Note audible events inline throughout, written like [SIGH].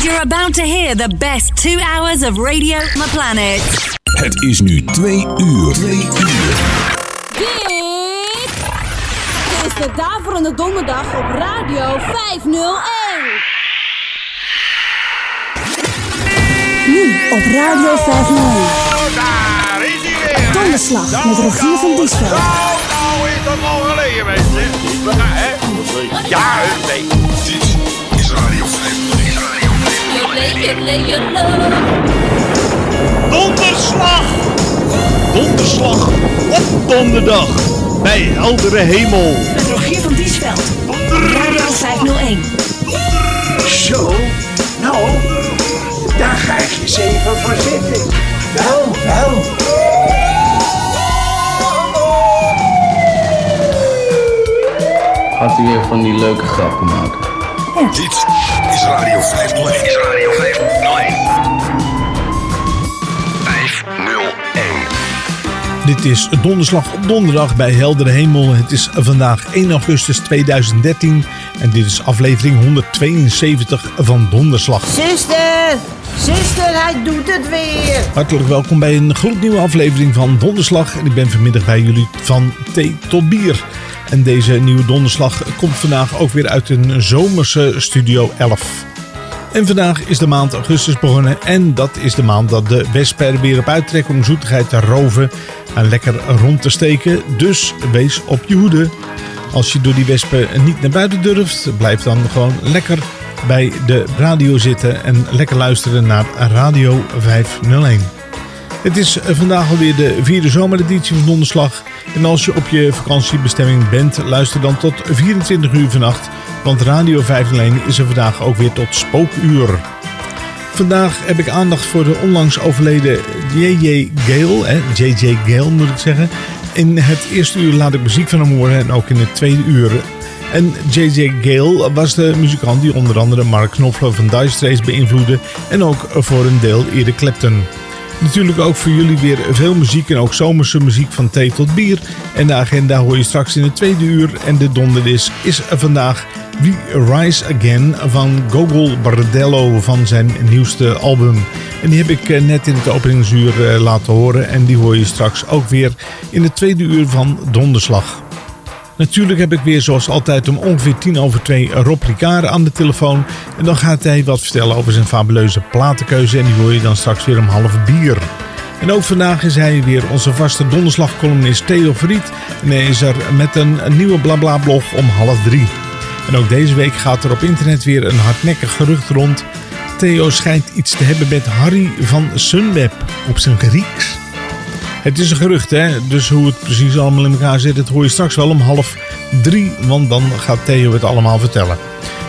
And you're about to hear the best two hours of radio on the planet. Het is nu twee uur. Twee uur. Dit is de Daverende Donderdag op Radio 501. Nu op Radio 501. Daar is hij weer. Donderslag met Rogier van Diesveld. Nou, nou is dat al geleden, mensen. Ja, hè? Ja, nee. Donderslag! Donderslag op donderdag bij heldere hemel. Met Rogier van Diesveld. Radio 501. Zo, nou, daar ga ik eens even voor zitten. Wel, wel. Gaat hij weer van die leuke grappen maken? Dit is Radio 501. Is Radio 501. 501. Dit is donderslag op donderdag bij heldere hemel. Het is vandaag 1 augustus 2013 en dit is aflevering 172 van Donderslag. Zuster, zuster, hij doet het weer. Hartelijk welkom bij een gloednieuwe aflevering van Donderslag. En ik ben vanmiddag bij jullie van thee tot bier. En deze nieuwe donderslag komt vandaag ook weer uit een zomerse Studio 11. En vandaag is de maand augustus begonnen en dat is de maand dat de wespen er weer op uittrekken om zoetigheid te roven en lekker rond te steken. Dus wees op je hoede. Als je door die wespen niet naar buiten durft, blijf dan gewoon lekker bij de radio zitten en lekker luisteren naar Radio 501. Het is eh, vandaag alweer de vierde zomereditie van Donderslag. En als je op je vakantiebestemming bent, luister dan tot 24 uur vannacht. Want Radio 501 is er vandaag ook weer tot spookuur. Vandaag heb ik aandacht voor de onlangs overleden J.J. Gale. J.J. Gale moet ik zeggen. In het eerste uur laat ik muziek van hem horen en ook in het tweede uur. En J.J. Gale was de muzikant die onder andere Mark Knopfler van Dire Straits beïnvloedde. En ook voor een deel Eric Clapton. Natuurlijk ook voor jullie weer veel muziek en ook zomerse muziek van thee tot bier. En de agenda hoor je straks in het tweede uur. En de donderdisc is vandaag We Rise Again van Gogol Bardello van zijn nieuwste album. En die heb ik eh, net in het openingsuur eh, laten horen. En die hoor je straks ook weer in het tweede uur van Donderslag. Natuurlijk heb ik weer zoals altijd om ongeveer tien over twee Rob Ricard aan de telefoon. En dan gaat hij wat vertellen over zijn fabuleuze platenkeuze. En die hoor je dan straks weer om half bier. En ook vandaag is hij weer onze vaste donderslagcolumnist Theo Verriet. En hij is er met een, een nieuwe blabla blog om half drie. En ook deze week gaat er op internet weer een hardnekkig gerucht rond. Theo schijnt iets te hebben met Harry van Sunweb op zijn Grieks. Het is een gerucht, hè? dus hoe het precies allemaal in elkaar zit, dat hoor je straks wel om half drie, want dan gaat Theo het allemaal vertellen.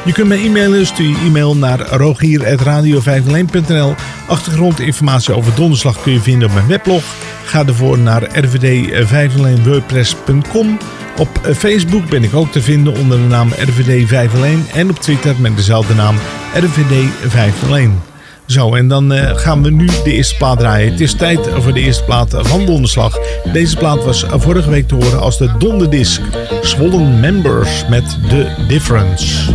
Je kunt mij e-mailen, stuur je e-mail naar rogier.radio501.nl. Achtergrondinformatie over donderslag kun je vinden op mijn weblog. Ga ervoor naar rvd501wordpress.com. Op Facebook ben ik ook te vinden onder de naam RVD501 en op Twitter met dezelfde naam RVD501. Zo, en dan eh, gaan we nu de eerste plaat draaien. Het is tijd voor de eerste plaat van Donderslag. Deze plaat was vorige week te horen als de Donderdisc. Swollen Members met The Difference.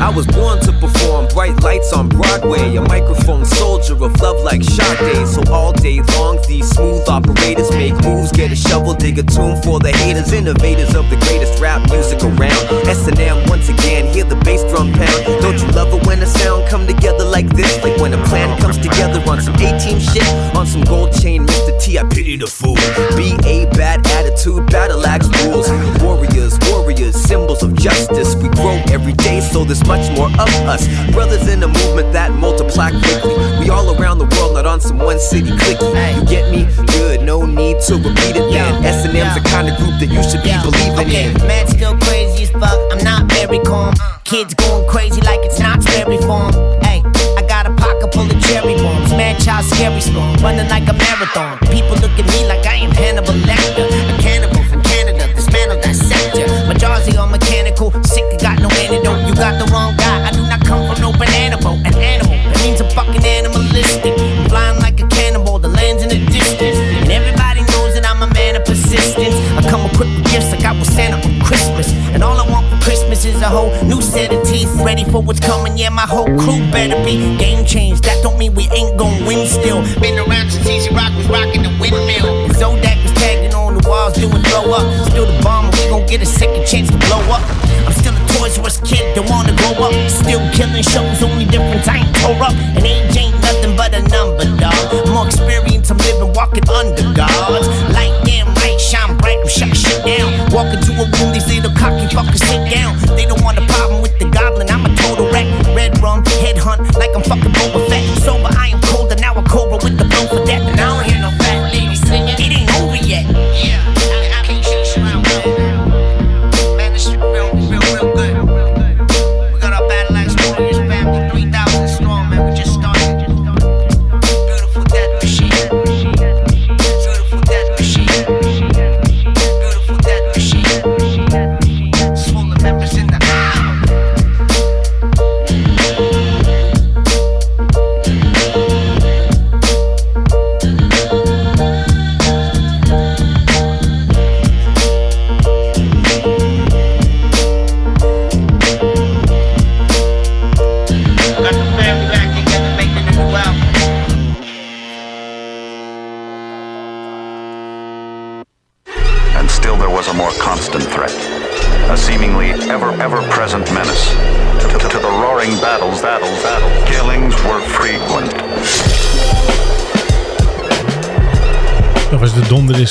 I was lights on Broadway. A microphone soldier of love like Sade. So all day long, these smooth operators make moves, get a shovel, dig a tune for the haters, innovators of the greatest rap music around. S&M once again, hear the bass drum pound. Don't you love it when the sound come together like this? Like when a plan comes together on some A-team shit, on some gold chain, Mr. T. I pity the fool. B A bad attitude, battle axe rules. Warriors, warriors, symbols of justice. We grow every day, so there's much more of us. Brothers in a movement that multiply quickly. We all around the world, not on some one city clicky. You get me? Good, no need to repeat it. Man, S and M's the kind of group that you should be believing Okay, in. man still crazy as fuck. I'm not very calm. Kids going crazy like it's not very for 'em. Hey, I got a pocket full of cherry bombs. Man, child scary storm. Running like a marathon. People look at me like I am Hannibal Lecter. antidote. You got the wrong guy. I do not come from no banana boat. An animal that means I'm fucking animalistic. I'm flying like a cannibal. The land's in the distance, and everybody knows that I'm a man of persistence. I come equipped with gifts like I was Santa on Christmas, and all I want for Christmas is a whole new set of teeth, ready for what's coming. Yeah, my whole crew better be game changed. That don't mean we ain't gon' win still. Been around since Easy Rock was rocking the windmill, and Zodak was tagging walls, doing throw up. Still the bomb, we gon' get a second chance to blow up. I'm still a Toys R Us kid, don't wanna grow up. Still killing shows, only difference I ain't tore up. And age ain't nothing but a number, dog. More experience, I'm living, walking under gods. Light damn right, shine bright, I'm shut shit down. Walk into a room, these little cocky fuckers sit down. They don't want a problem with the goblin, I'm a total wreck. Red rum, head hunt, like I'm fucking Boba Fett. Sober, I am colder,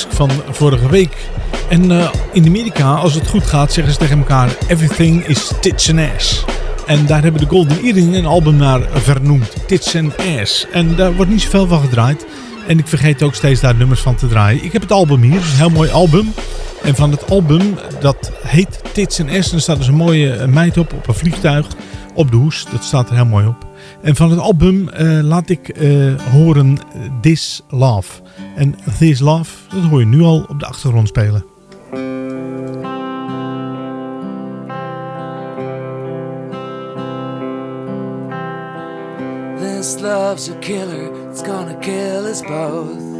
van vorige week. En eh, in Amerika, als het goed gaat, zeggen ze tegen elkaar: Everything is tits and ass. En daar hebben de Golden Earring een album naar vernoemd: Tits and Ass. En daar wordt niet zoveel van gedraaid. En ik vergeet ook steeds daar nummers van te draaien. Ik heb het album hier, het is een heel mooi album. En van het album, dat heet Tits and Ass. En er staat dus een mooie meid op, op een vliegtuig, op de hoes. Dat staat er heel mooi op. En van het album eh, laat ik eh, horen eh, This Love. En This Love, dat hoor je nu al op de achtergrond spelen. This love's a killer, it's gonna kill us both.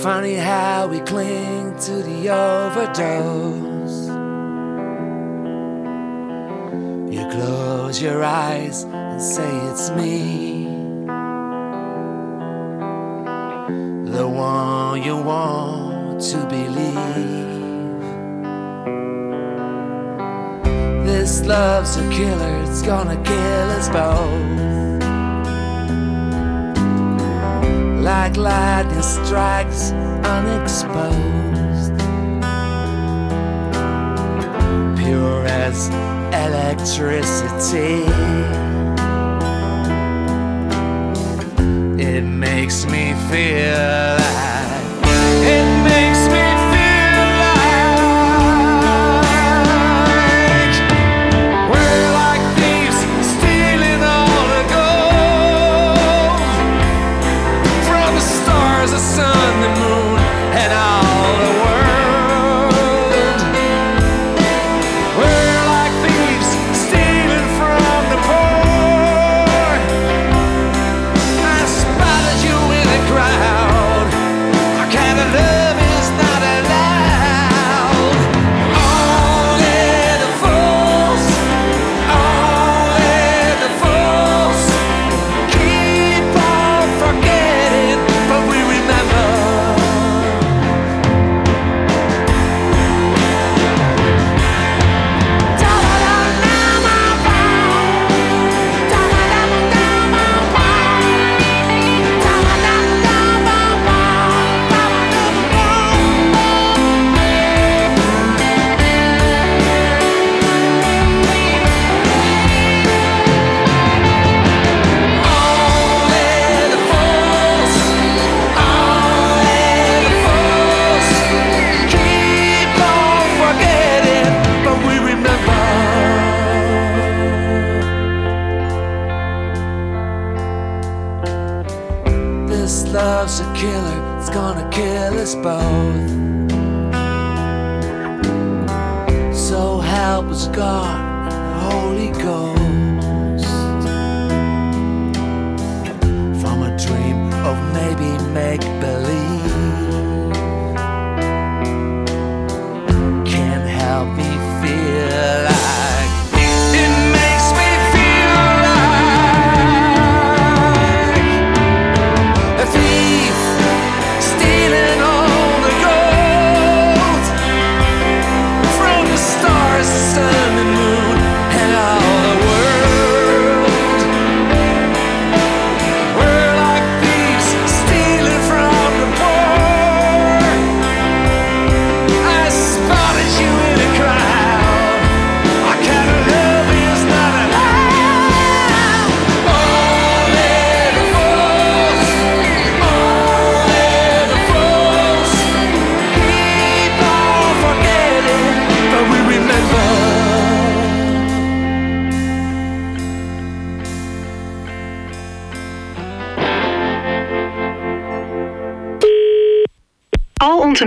Funny how we cling to the overdose. Close your eyes and say it's me. The one you want to believe. This love's a killer, it's gonna kill us both. Like lightning strikes unexposed. Pure as electricity. It makes me feel like.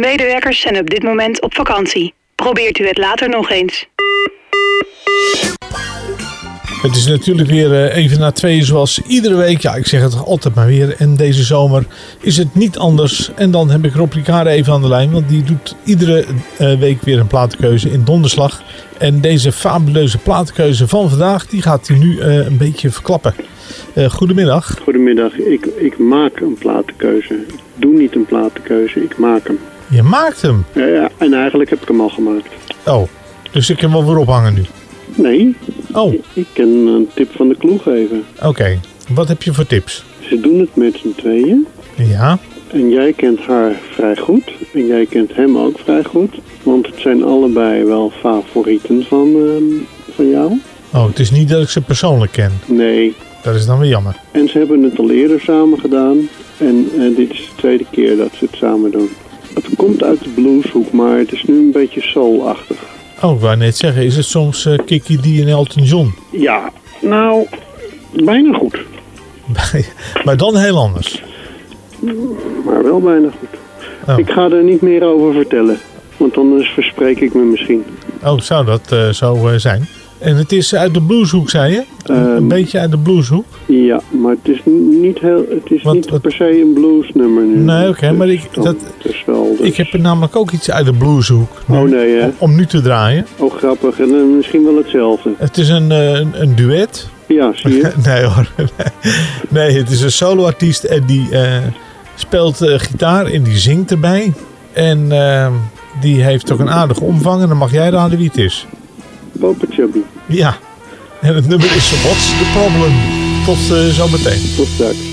Medewerkers zijn op dit moment op vakantie. Probeert u het later nog eens. Het is natuurlijk weer eh, even na twee zoals iedere week. Ja, ik zeg het altijd maar weer. En deze zomer is het niet anders. En dan heb ik Rob Ricard even aan de lijn. Want die doet iedere eh, week weer een platenkeuze in donderslag. En deze fabuleuze platenkeuze van vandaag, die gaat hij nu eh, een beetje verklappen. Eh, goedemiddag. Goedemiddag, ik, ik maak een platenkeuze. Ik doe niet een platenkeuze, ik maak hem. Je maakt hem. Ja, en eigenlijk heb ik hem al gemaakt. Oh, dus ik kan wel weer ophangen nu. Nee, Oh, ik kan een tip van de kloe geven. oké. Wat heb je voor tips? Ze doen het met z'n tweeën. Ja, En jij kent haar vrij goed. En jij kent hem ook vrij goed. Want het zijn allebei wel favorieten van, ehm, van jou. oh, het is niet dat ik ze persoonlijk ken. Nee. Dat is dan weer jammer. En ze hebben het al eerder samen gedaan. En eh, dit is de tweede keer dat ze het samen doen. Het komt uit de blueshoek, maar het is nu een beetje soulachtig. Oh, ik wou net zeggen, is het soms eh Kiki D en Elton John? Ja, nou, bijna goed. [LAUGHS] maar dan heel anders. Maar wel bijna goed. Oh. Ik ga er niet meer over vertellen. Want anders verspreek ik me misschien. Oh, zou dat eh, zo eh, zijn? En het is uit de blueshoek, zei je? een beetje uit de blueshoek? Ja, maar het is niet, heel, het is niet per se een bluesnummer nu. Nee, oké, maar ik, dat, wel, ik heb er namelijk ook iets uit de blueshoek. Oh nee, hè? Om, om nu te draaien. Oh, grappig. En eh, misschien wel hetzelfde. Het is een, eh, een, een duet. Ja, zie je? [LAUGHS] nee hoor. [LAUGHS] nee, het is een soloartiest en die eh, speelt gitaar en die zingt erbij. En eh, die heeft ook een aardige omvang en dan mag jij raden wie het is. Papa Chubby. Ja. En het nummer is What's the Problem? Tot uh, zometeen. Tot straks.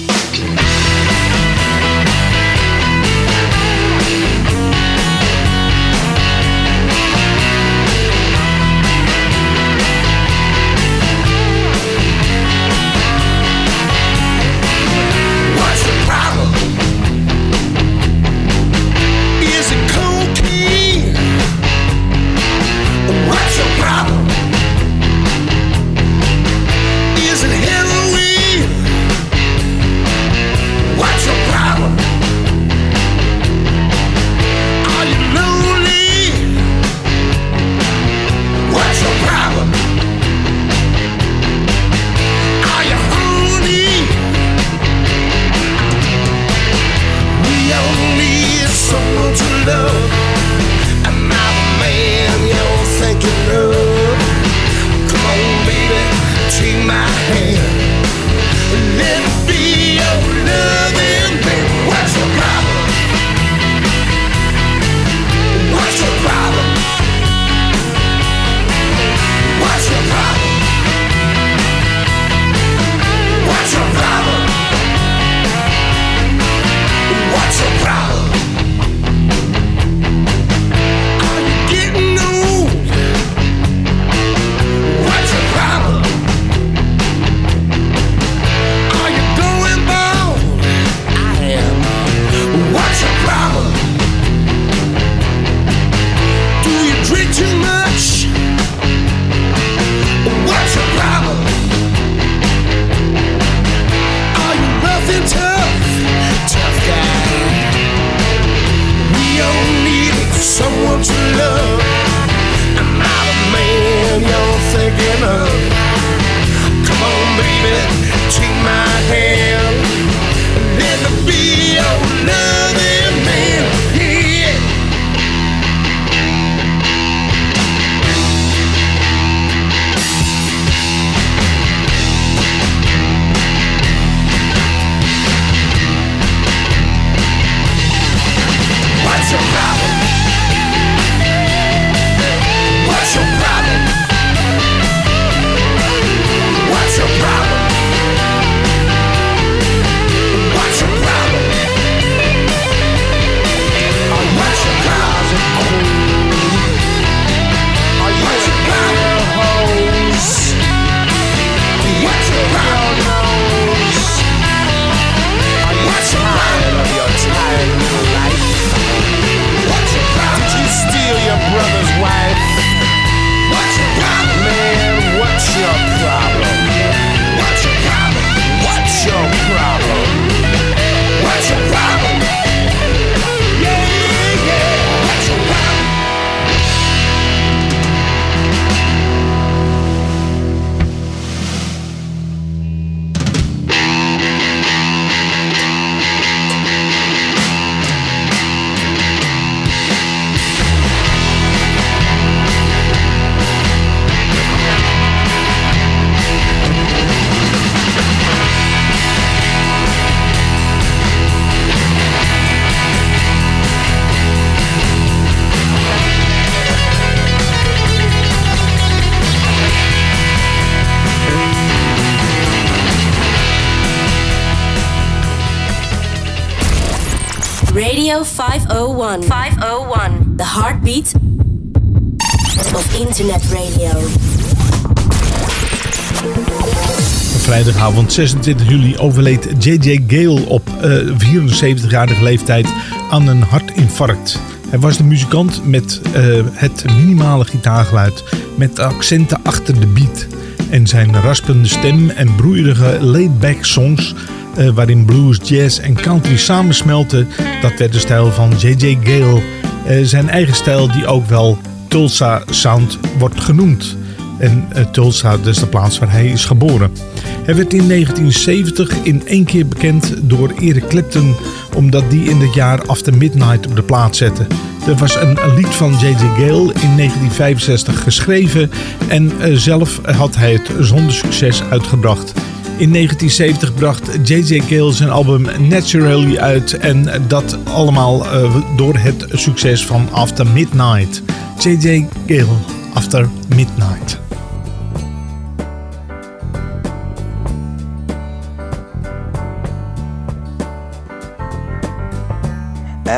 Vrijdagavond 26 juli overleed J.J. Gale op uh, 74-jarige leeftijd aan een hartinfarct. Hij was de muzikant met uh, het minimale gitaargeluid, met accenten achter de beat. En zijn raspende stem en broeierige laid-back songs, uh, waarin blues, jazz en country samensmelten, dat werd de stijl van J.J. Gale. Zijn eigen stijl die ook wel Tulsa Sound wordt genoemd. En Tulsa, dus de plaats waar hij is geboren. Hij werd in 1970 in één keer bekend door Eric Clapton, omdat die in het jaar After Midnight op de plaats zette. Er was een lied van J.J. Gale in 1965 geschreven en zelf had hij het zonder succes uitgebracht. In 1970 bracht J.J. Gale zijn album Naturally uit en dat allemaal door het succes van After Midnight. J.J. Gale, After Midnight.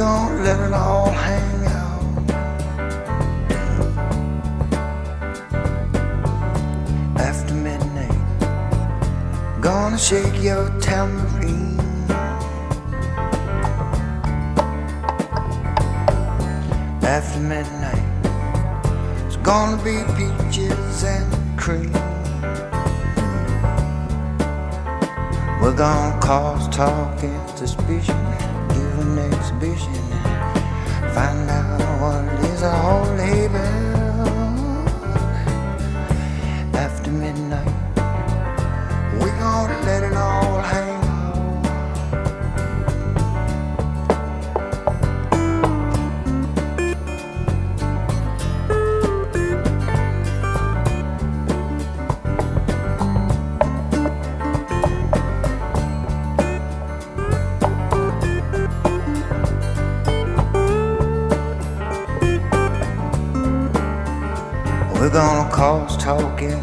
Gonna let it all hang out. After midnight, gonna shake your tambourine. After midnight, it's gonna be peaches and cream. We're gonna cause talk and suspicion, give an exhibition, find out what it is all about.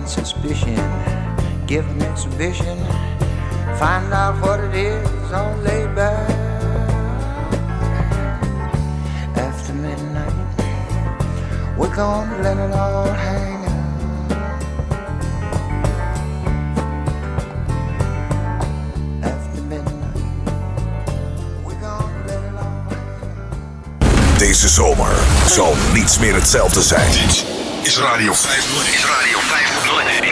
Suspicion, give an exhibition, find out what it is laid back. After midnight, we're gonna let it all hang out. After midnight, we're gonna let it all Deze zomer zal niets meer hetzelfde zijn. Is Radio 501. Is Radio 501.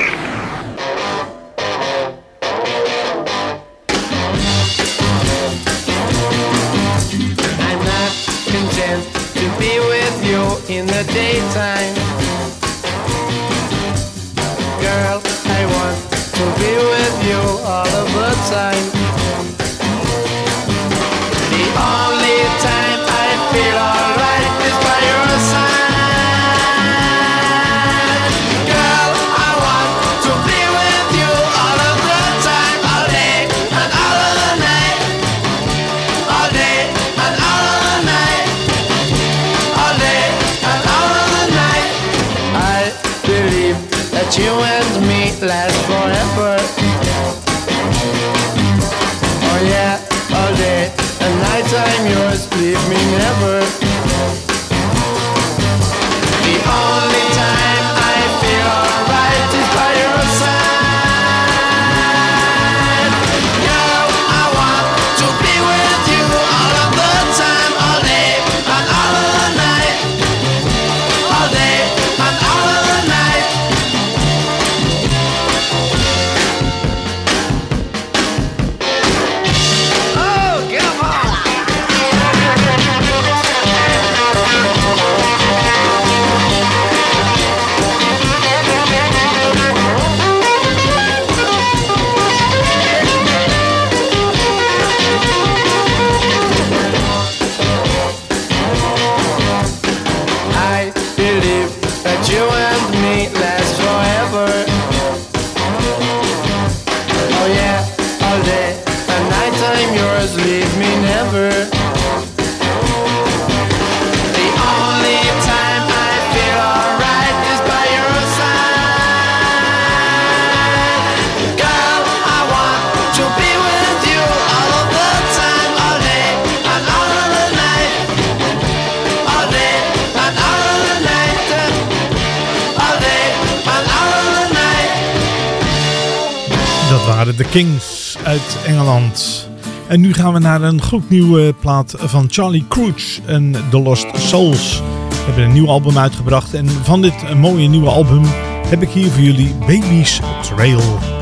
De Kings uit Engeland. En nu gaan we naar een gloednieuwe plaat van Charlie Crooch en The Lost Souls. We hebben een nieuw album uitgebracht en van dit mooie nieuwe album heb ik hier voor jullie Baby's Trail.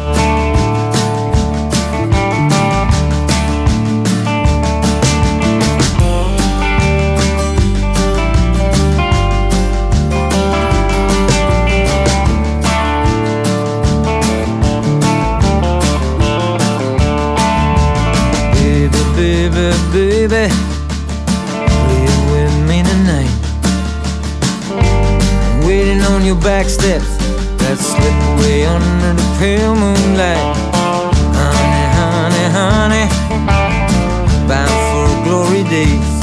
Baby, play with me tonight. I'm waiting on your back steps that slip away under the pale moonlight. Honey, honey, honey, bound for glory days.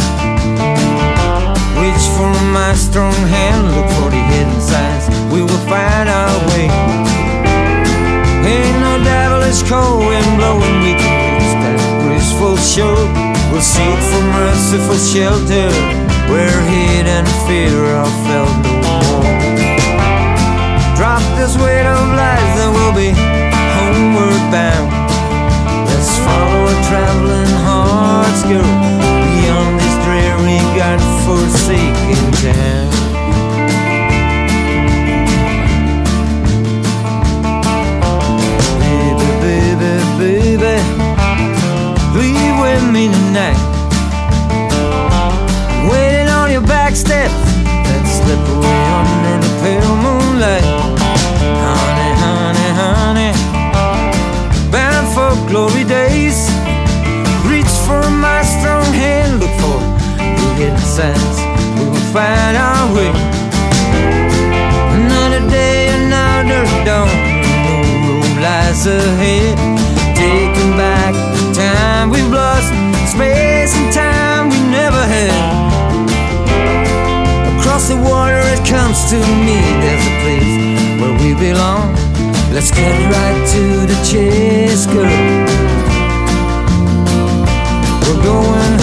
Reach for my strong hand, look for the hidden signs. We will find our way. Ain't no devilish cold wind blowing, we can reach that graceful shore. We'll seek for merciful shelter, where hate and fear are felt no more. Drop this weight of then we'll be homeward bound. Let's follow a traveling heart's girl beyond this dreary, God-forsaken town. Me tonight. Waiting on your back steps that slip away under the pale moonlight. Honey, honey, honey, bound for glory days. Reach for my strong hand, look for the hidden signs. We will find our way. Another day, another dawn. No road lies ahead. Taking back the time we've lost, space and time we never had. Across the water it comes to me. There's a place where we belong. Let's cut right to the chase, girl. We're going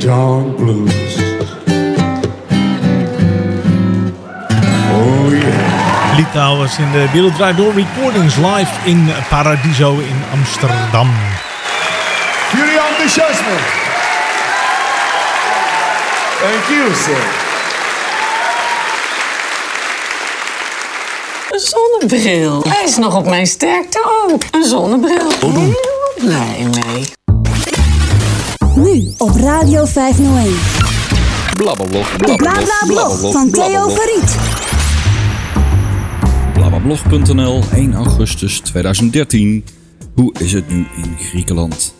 tonk blues. Oh yeah. Litouwers in de Wereld Draait Door Recordings live in Paradiso in Amsterdam. Julian de Chasme. Thank you, sir. Een zonnebril. Hij is nog op mijn sterkte ook. Een zonnebril. Heel blij mee. Nu op Radio 501. Blablablog. De Bla Bla Blog van Theo Verriet. Blablablog.nl 1 augustus 2013. Hoe is het nu in Griekenland?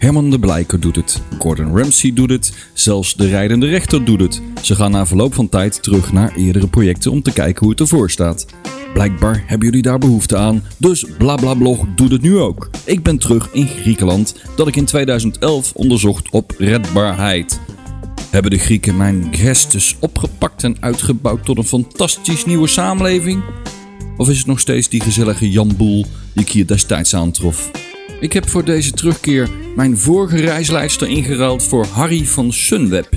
Herman de Blijker doet het, Gordon Ramsay doet het, zelfs de rijdende rechter doet het. Ze gaan na verloop van tijd terug naar eerdere projecten om te kijken hoe het ervoor staat. Blijkbaar hebben jullie daar behoefte aan, dus Blablablog doet het nu ook. Ik ben terug in Griekenland, dat ik in 2011 onderzocht op redbaarheid. Hebben de Grieken mijn gestes opgepakt en uitgebouwd tot een fantastisch nieuwe samenleving? Of is het nog steeds die gezellige Jan Boel die ik hier destijds aantrof? Ik heb voor deze terugkeer mijn vorige reisleidster ingeruild voor Harry van Sunweb.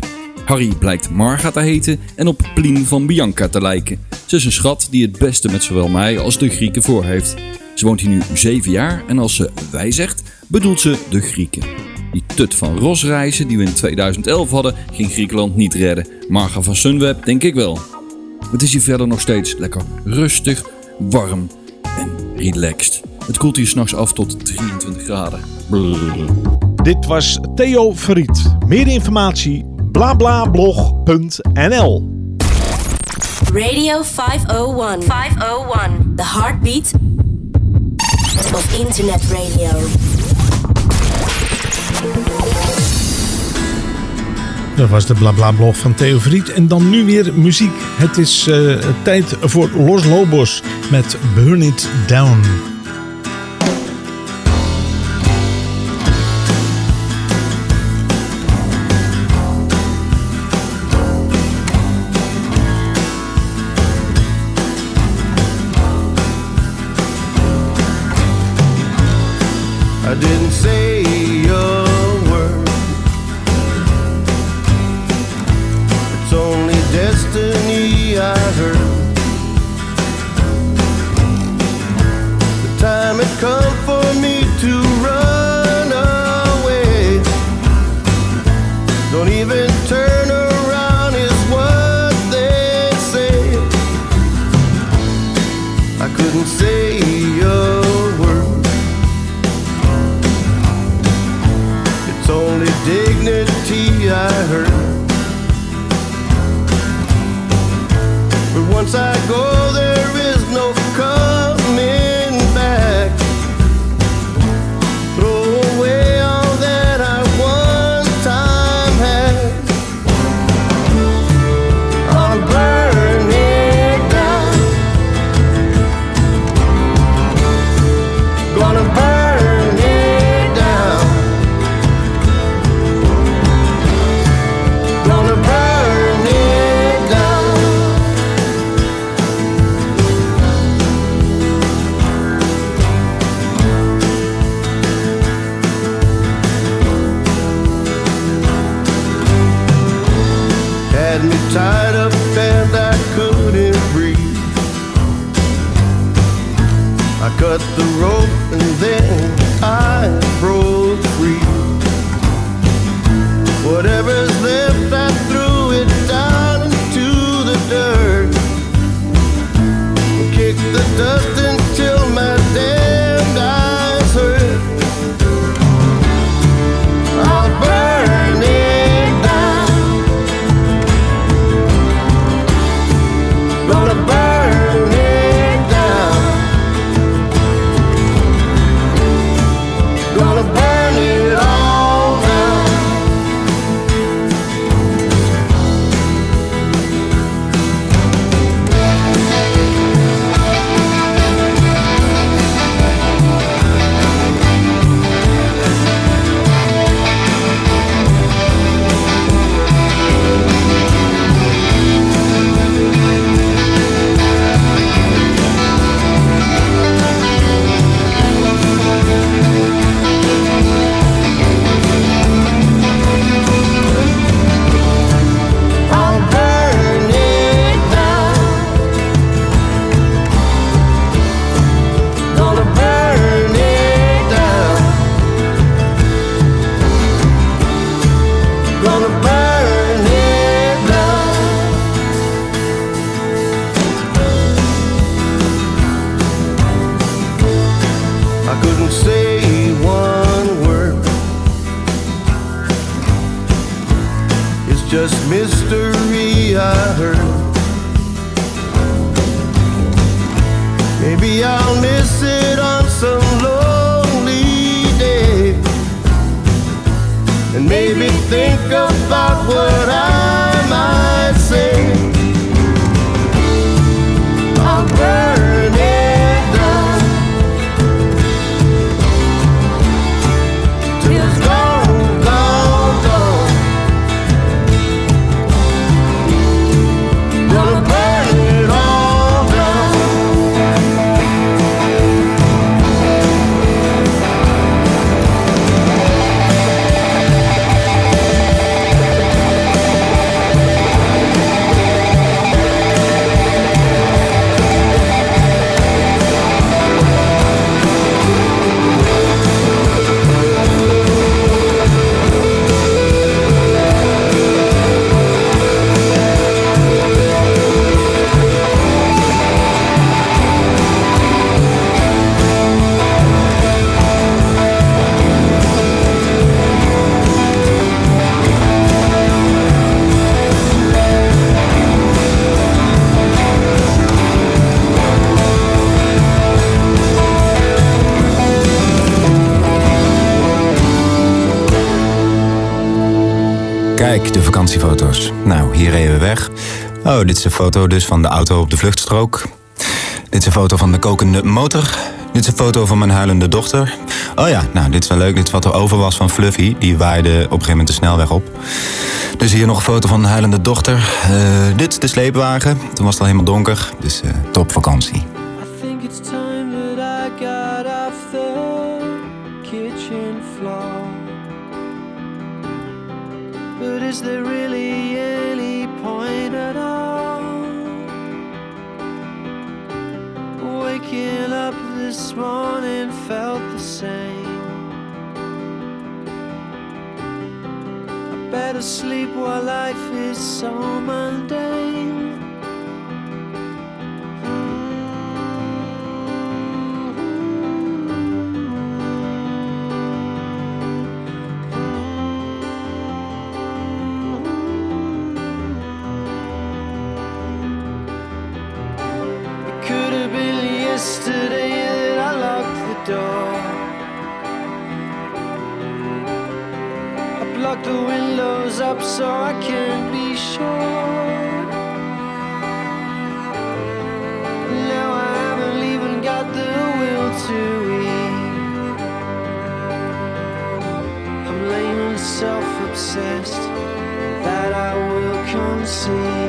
Harry blijkt Marga te heten en op Plien van Bianca te lijken. Ze is een schat die het beste met zowel mij als de Grieken voor heeft. Ze woont hier nu 7 jaar en als ze wij zegt, bedoelt ze de Grieken. Die tut van Rosreizen die we in 2011 hadden, ging Griekenland niet redden. Marga van Sunweb denk ik wel. Het is hier verder nog steeds lekker rustig, warm en relaxed. Het koelt hier s'nachts af tot 23 graden. Brrr. Dit was Theo Verriet. Meer informatie blablablog.nl Radio 501. 501. The heartbeat of internet radio. Dat was de blablablog van Theo Verriet. En dan nu weer muziek. Het is eh, tijd voor Los Lobos met Burn It Down. Foto dus van de auto op de vluchtstrook. Dit is een foto van de kokende motor. Dit is een foto van mijn huilende dochter. Oh ja, nou, dit is wel leuk. Dit is wat er over was van Fluffy. Die waaide op een gegeven moment de snelweg op. Dus hier nog een foto van de huilende dochter. Eh, dit is de sleepwagen. Toen was het al helemaal donker. Dus eh top morning felt the same. I better sleep while life is so mundane. The windows up so I can't be sure. Now I haven't even got the will to eat. I'm lame and self-obsessed that I will concede.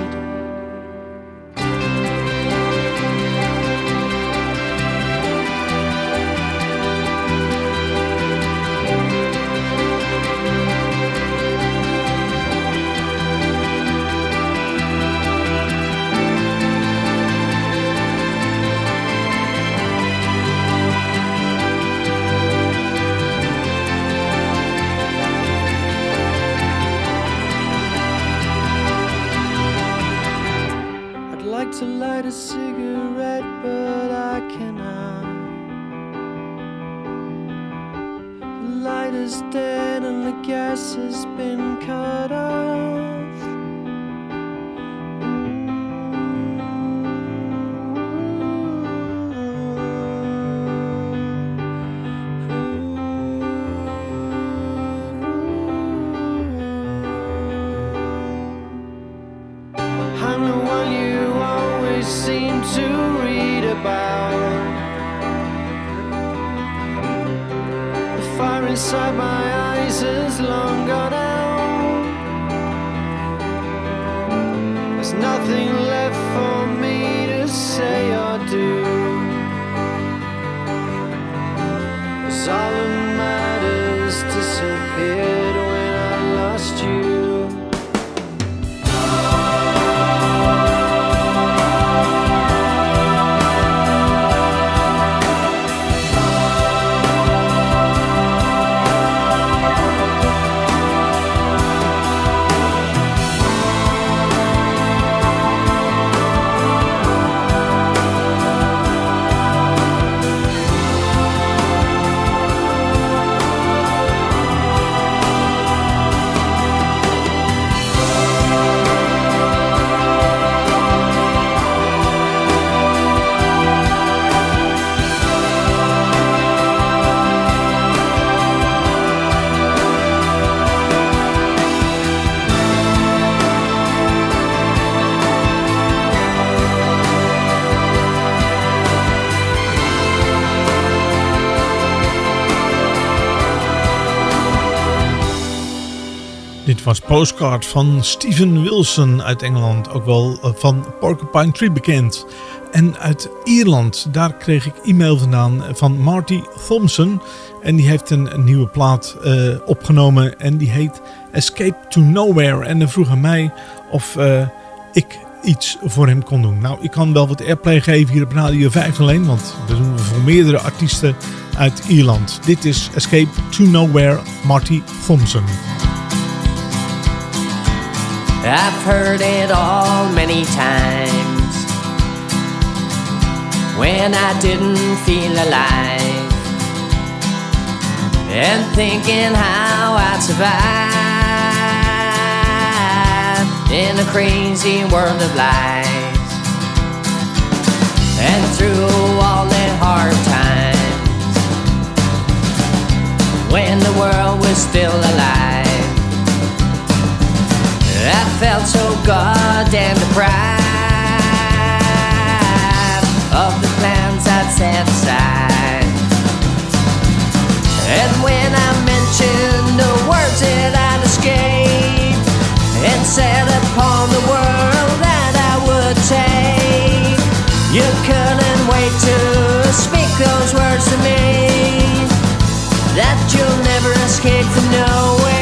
Was Postcard van Steven Wilson uit Engeland, ook wel eh, van Porcupine Tree bekend. En uit Ierland, daar kreeg ik e-mail vandaan van Marty Thompson. En die heeft een, nieuwe plaat eh, opgenomen en die heet Escape to Nowhere. En hij vroeg aan mij of eh, ik iets voor hem kon doen. Nou, ik kan wel wat airplay geven hier op Radio 5 alleen, want dat doen we voor meerdere artiesten uit Ierland. Dit is Escape to Nowhere, Marty Thompson. I've heard it all many times. When I didn't feel alive. And thinking how I'd survive in a crazy world of lies. And through all the hard times. When the world was still alive. I felt so goddamn deprived of the plans I'd set aside. And when I mentioned the words that I'd escape and set upon the world that I would take, you couldn't wait to speak those words to me. That you'll never escape from nowhere.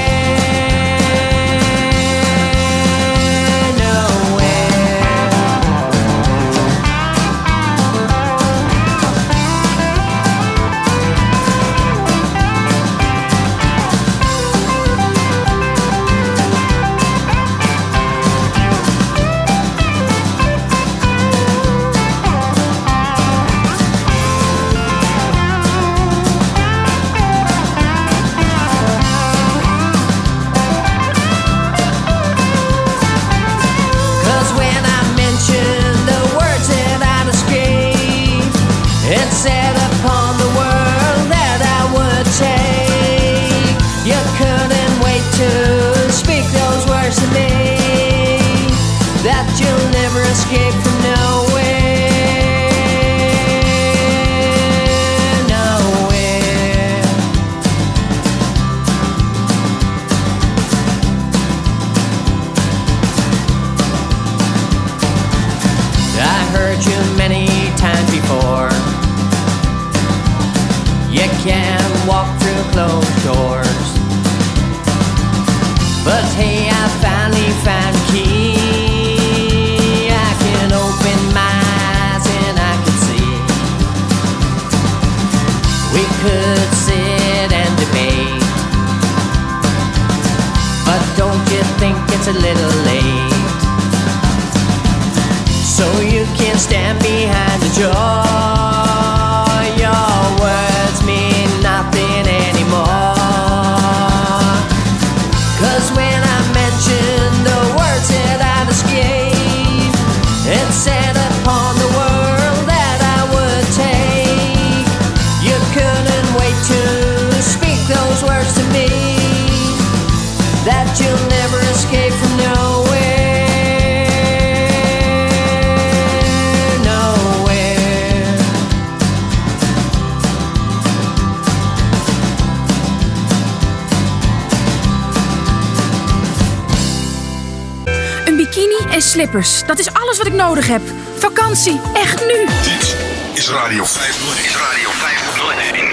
slippers. Dat is alles wat ik nodig heb. Vakantie, echt nu. Dit is Radio 501. Is Radio 501.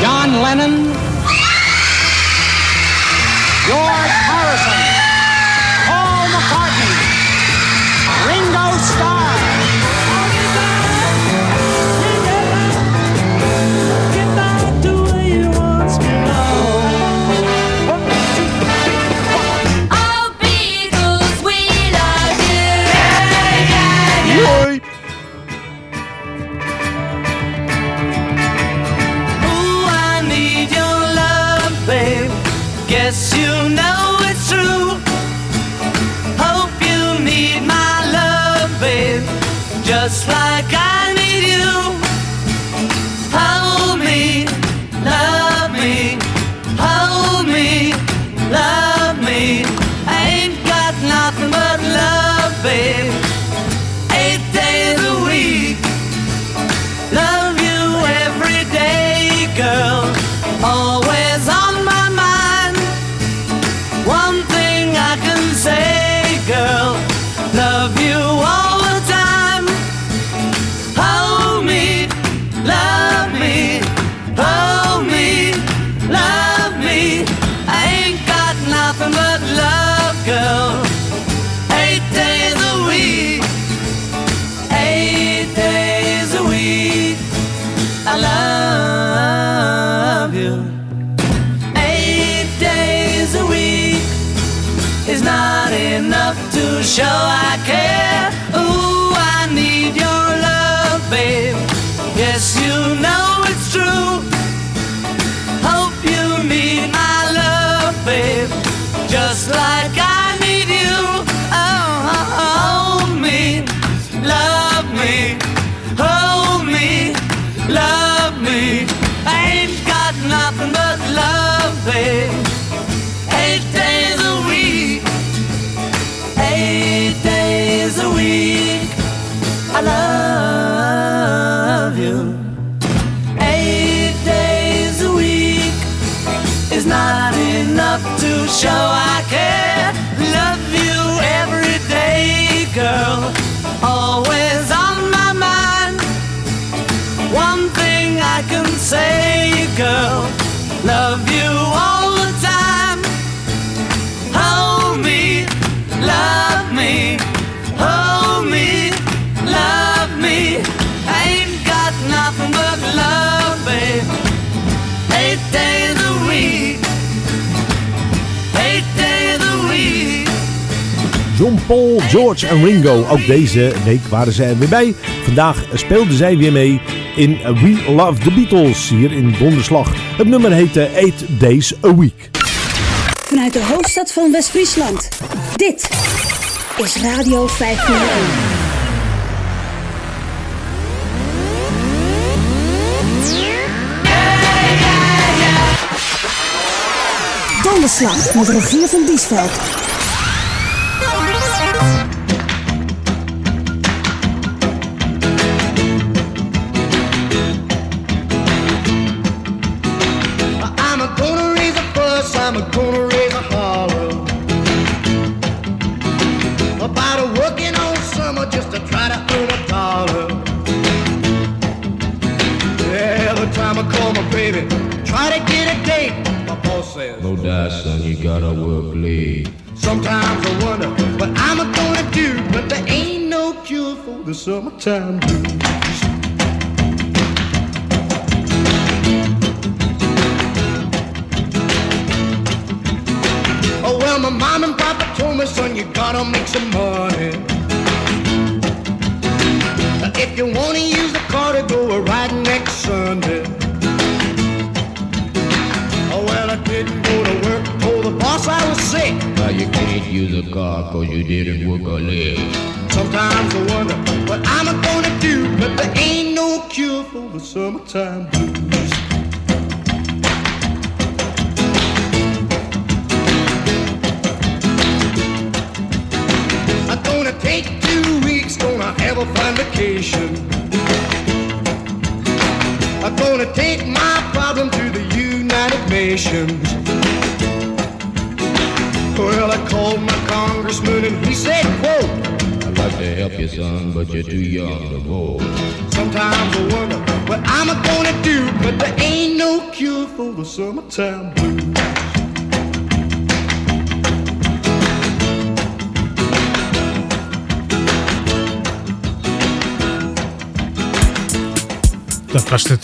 John Lennon. George Harrison. Paul, George en Ringo. Ook deze week waren ze er weer bij. Vandaag speelden zij weer mee in We Love the Beatles hier in Donderslag. Het nummer heette Eight Days a Week. Vanuit de hoofdstad van West-Friesland. Dit is Radio 501. Donderslag met Rogier van Diesveld. time.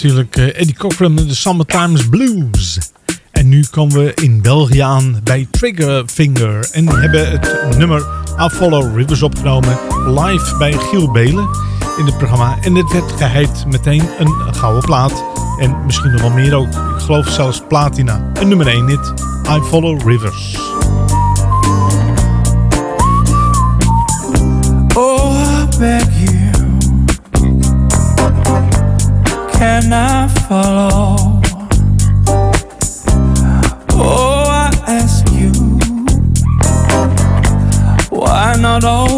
natuurlijk eh, Eddie Cochran met de Summertimes Blues. En nu komen we in België aan bij Triggerfinger. En hebben het nummer I Follow Rivers opgenomen live bij Giel Belen in het programma. En het werd geheid meteen een gouden plaat. En misschien nog wel meer ook. Ik geloof zelfs platina. En nummer 1 dit, I Follow Rivers. can I follow? Oh, I ask you, why not all?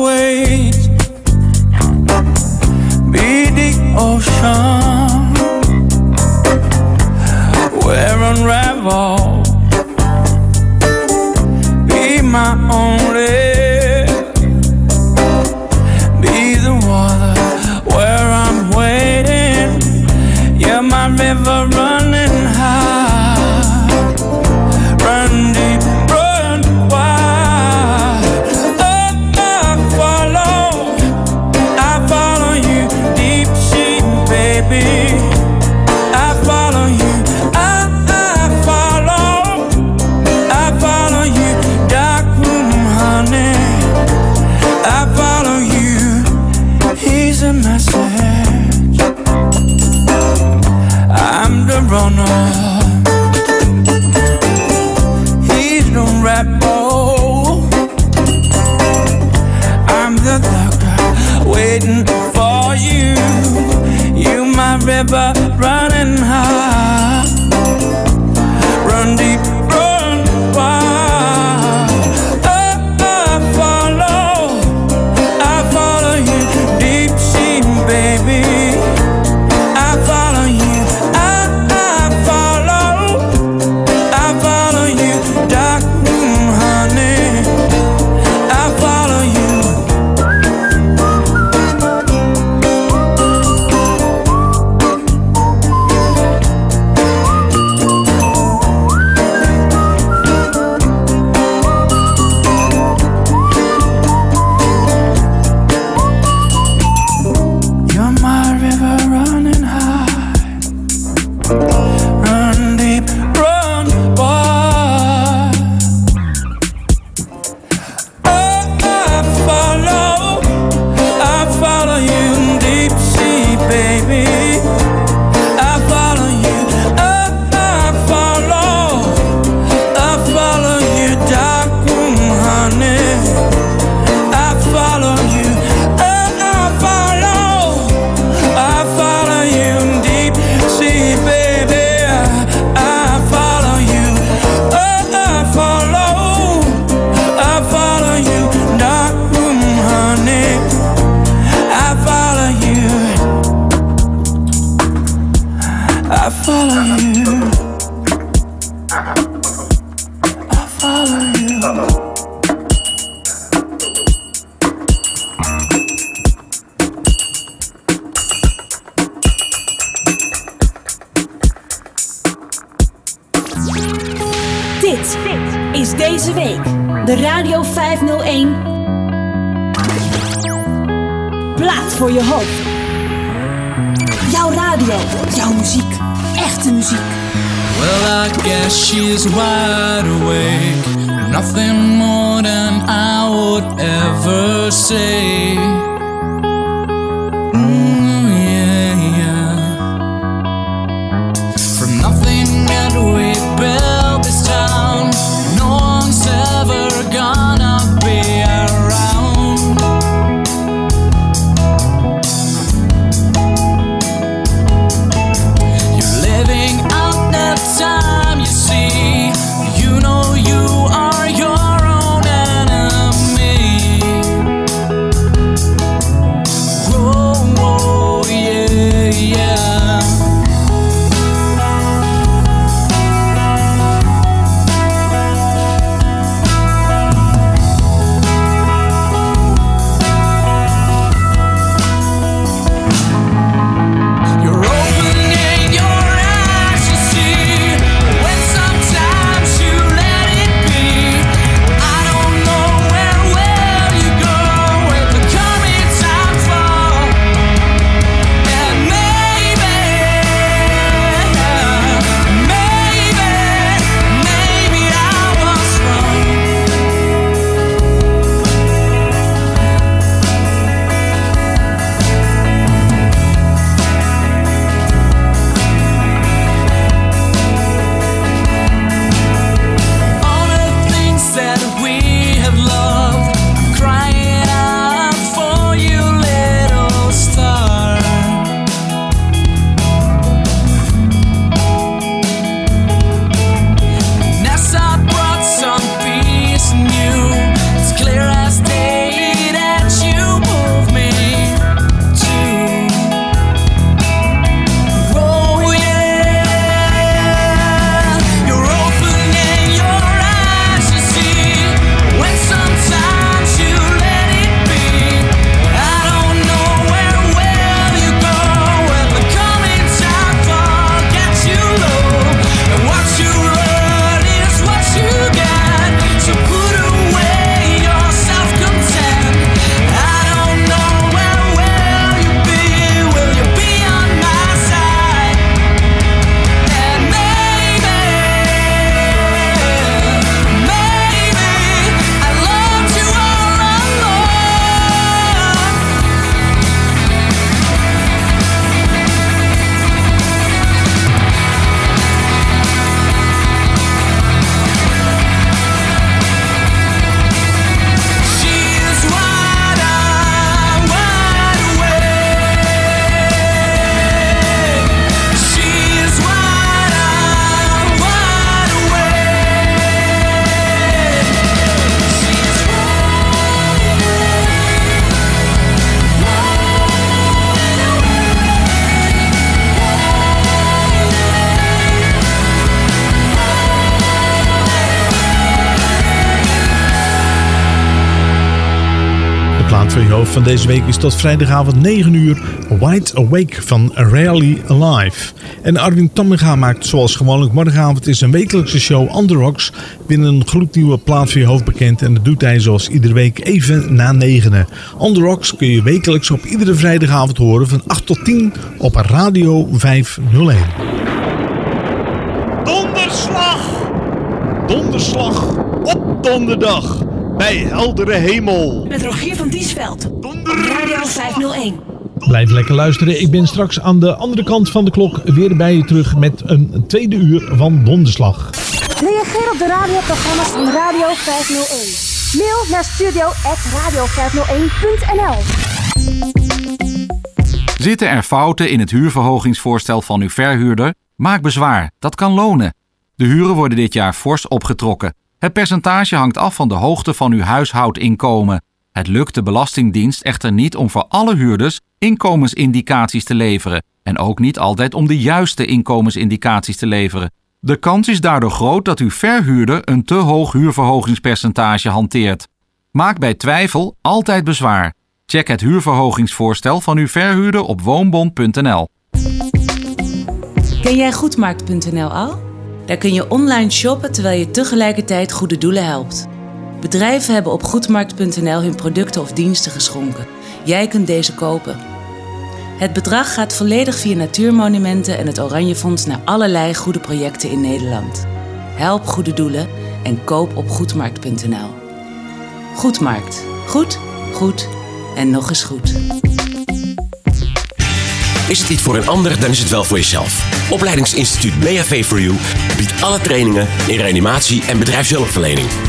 Van deze week is tot vrijdagavond 9 uur Wide Awake van Rarely Alive. En Arwin Tamminga maakt zoals gewoonlijk morgenavond is een wekelijkse show On The Rocks binnen een gloednieuwe plaat van je hoofd bekend. En dat doet hij zoals iedere week even na negenen. On The Rocks kun je wekelijks op iedere vrijdagavond horen van 8 tot 10 op Radio 501. Donderslag! Donderslag op donderdag bij heldere hemel. Met Rogier van Diesveld. Radio 501. Blijf lekker luisteren. Ik ben straks aan de andere kant van de klok weer bij je terug met een tweede uur van Donderslag. Reageer op de radioprogramma's van Radio 501. Mail naar studio.radio501.nl Zitten er fouten in het huurverhogingsvoorstel van uw verhuurder? Maak bezwaar, dat kan lonen. De huren worden dit jaar fors opgetrokken. Het percentage hangt af van de hoogte van uw huishoudinkomen. Het lukt de Belastingdienst echter niet om voor alle huurders inkomensindicaties te leveren en ook niet altijd om de juiste inkomensindicaties te leveren. De kans is daardoor groot dat uw verhuurder een te hoog huurverhogingspercentage hanteert. Maak bij twijfel altijd bezwaar. Check het huurverhogingsvoorstel van uw verhuurder op woonbond.nl. Ken jij Goedmarkt.nl al? Daar kun je online shoppen terwijl je tegelijkertijd goede doelen helpt. Bedrijven hebben op Goedmarkt.nl hun producten of diensten geschonken. Jij kunt deze kopen. Het bedrag gaat volledig via Natuurmonumenten en het Oranje Fonds naar allerlei goede projecten in Nederland. Help goede doelen en koop op Goedmarkt.nl. Goedmarkt. Goed, goed en nog eens goed. Is het niet voor een ander, dan is het wel voor jezelf. Opleidingsinstituut BHV for You biedt alle trainingen in reanimatie en bedrijfshulpverlening.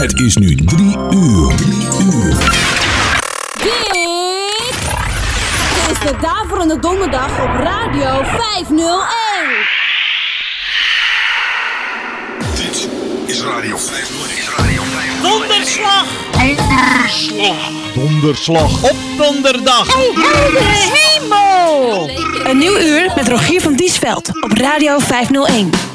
Het is nu drie uur. Drie uur. Dit is de Daverende Donderdag op Radio 501. Dit is Radio 501. Is Radio 501. Donderslag! Donderslag! Donderslag op donderdag. Hey, heldere hemel! Een nieuw uur met Rogier van Diesveld op Radio 501.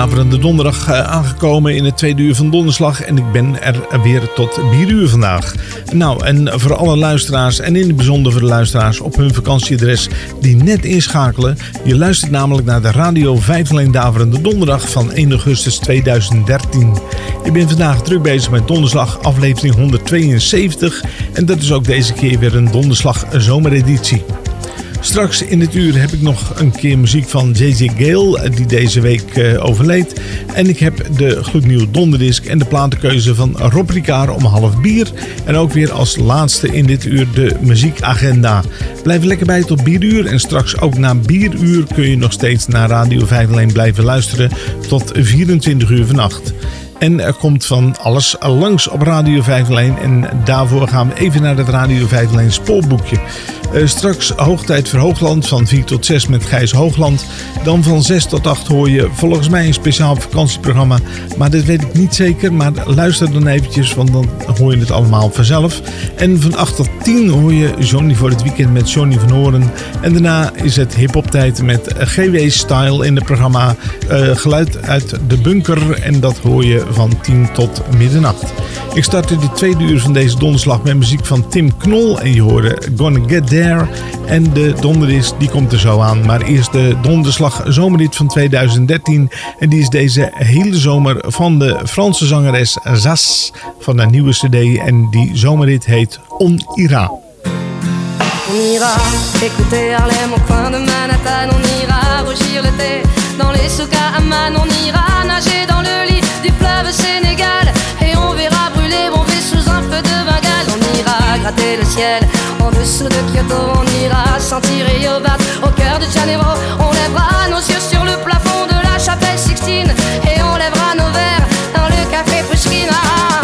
Daverende donderdag eh, aangekomen in het tweede uur van donderslag. En ik ben er weer tot 4 uur vandaag. Nou, en voor alle luisteraars en in het bijzonder voor de luisteraars op hun vakantieadres die net inschakelen. Je luistert namelijk naar de Radio 5 alleen daverende donderdag van 1 augustus 2013. Ik ben vandaag druk bezig met donderslag aflevering 172. En dat is ook deze keer weer een donderslag zomereditie. Straks in dit uur heb ik nog een keer muziek van J.J. Gale, die deze week eh, overleed. En ik heb de gloednieuwe donderdisc en de platenkeuze van Rob Ricard om half bier. En ook weer als laatste in dit uur de muziekagenda. Blijf lekker bij tot bieruur en straks ook na bieruur kun je nog steeds naar Radio 501 blijven luisteren tot 24 uur vannacht. En er komt van alles langs op Radio 501. En daarvoor gaan we even naar het Radio 501 spoorboekje. Uh, straks Hoogtijd voor Hoogland van 4 tot 6 met Gijs Hoogland. Dan van 6 tot 8 hoor je volgens mij een speciaal vakantieprogramma. Maar dat weet ik niet zeker. Maar luister dan eventjes, want dan hoor je het allemaal vanzelf. En van 8 tot 10 hoor je Johnny voor het weekend met Johnny van Horen. En daarna is het hip-hop tijd met GW Style in het programma. Uh, geluid uit de bunker. En dat hoor je van 10 tot middernacht. Ik startte de tweede uur van deze donderslag met muziek van Tim Knol. En je hoorde Gonna Get There. En de donderdis die komt er zo aan. Maar eerst de donderslag zomerrit van 2013. En die is deze hele zomer van de Franse zangeres Zas. Van haar nieuwe cd. En die zomerrit heet On Ira. On ira écouter Harlem au coin de Manhattan. On ira rougir le thé dans les souks à Amman. On ira nager dans le lit du fleuve Sénégal. Le ciel en dessous de Kyoto. On ira sentir Yobat au cœur de Janeiro. On lèvera nos yeux sur le plafond de la chapelle Sixtine. Et on lèvera nos verres dans le café Pushkin. Ah,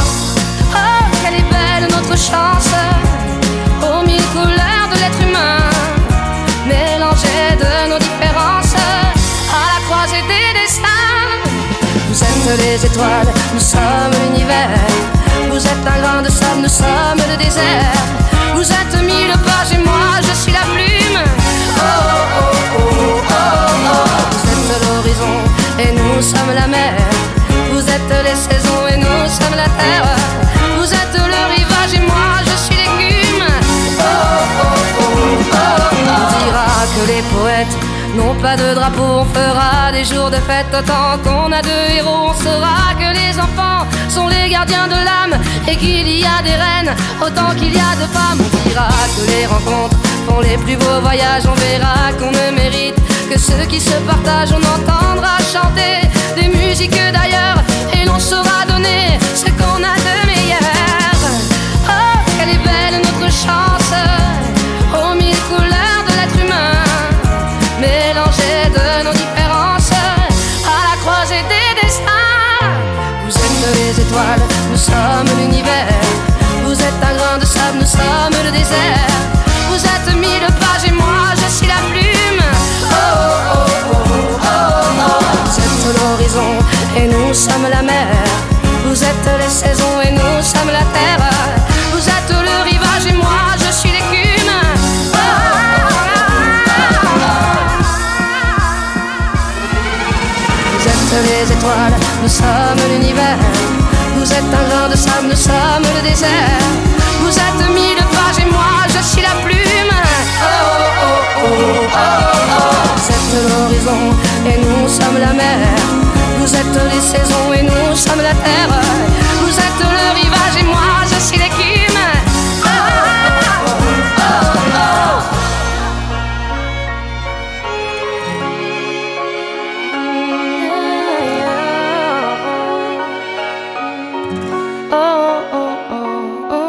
oh, quelle est belle notre chance aux mille couleurs de l'être humain, mélangées de nos différences à la croisée des destins. Vous êtes les étoiles, nous sommes l'univers. Nous sommes le désert. Vous êtes mille pages et moi je suis la plume. Oh oh oh oh oh. Vous êtes l'horizon et nous sommes la mer. Vous êtes les saisons et nous sommes la terre. Vous êtes le rivage et moi je suis l'écume. Oh oh oh oh oh. On dira que les poètes n'ont pas de drapeau, on fera des jours de fête autant qu'on a de héros. On saura que les enfants sont les gardiens de l'âme et qu'il y a des reines autant qu'il y a de femmes. On dira que les rencontres font les plus beaux voyages. On verra qu'on ne mérite que ceux qui se partagent. On entendra chanter des musiques d'ailleurs et l'on saura donner ce qu'on a de meilleur. Oh, quelle est belle notre chance Vous êtes mille pages et moi je suis la plume. Oh oh oh oh. Vous êtes l'horizon et nous sommes la mer. Vous êtes les saisons et nous sommes la terre. Vous êtes le rivage et moi je suis l'écume. Vous êtes les étoiles, nous sommes l'univers. Vous êtes un grain de sable, nous sommes le désert. L'horizon et nous sommes la mer. Vous êtes les saisons et nous sommes la terre. Vous êtes le rivage et moi je suis l'écume. Oh, oh, oh.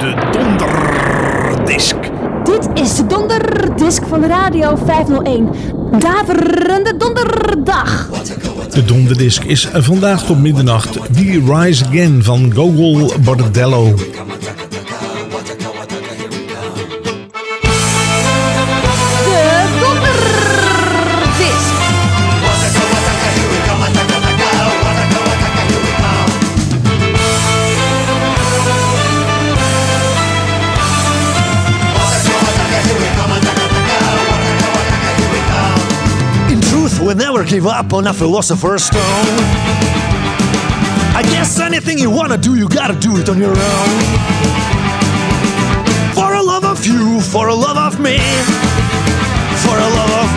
De donderdisc. Dit is de donderdisc van Radio 501. Daverende donderdag. De donderdisc is vandaag tot middernacht We Rise Again van Gogol Bordello. Give up on a philosopher's stone. I guess anything you wanna do, you gotta do it on your own. For a love of you, for a love of me, for a love of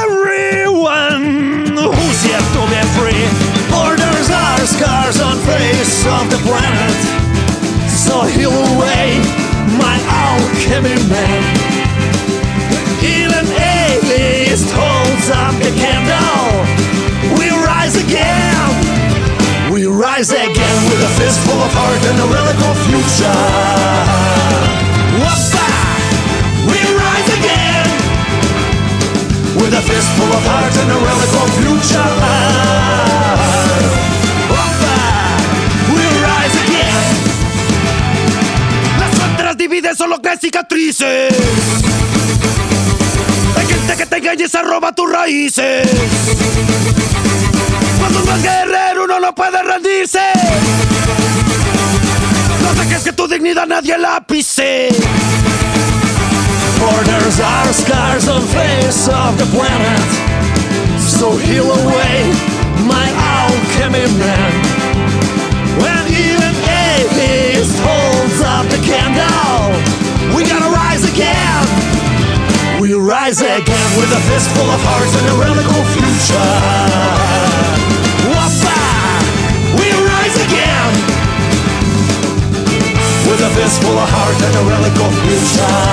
everyone who's yet to be free. Borders are scars on face of the planet, so heal away my alchemy man. Atheist holds up the candle. We rise again. We rise again with a fistful of heart and a relic of future. Whoppa! We rise again with a fistful of heart and a relic of future. Dividen, solo crean cicatrices. Gente que te engaña y se roba tus raíces. Cuando uno es guerrero, uno no puede rendirse. No dejes que tu dignidad nadie la pise. Borders are scars on face of the planet. So heal away my rise again with a fistful of hearts and a of future. Whoppa! We rise again with a fistful of heart and a of future.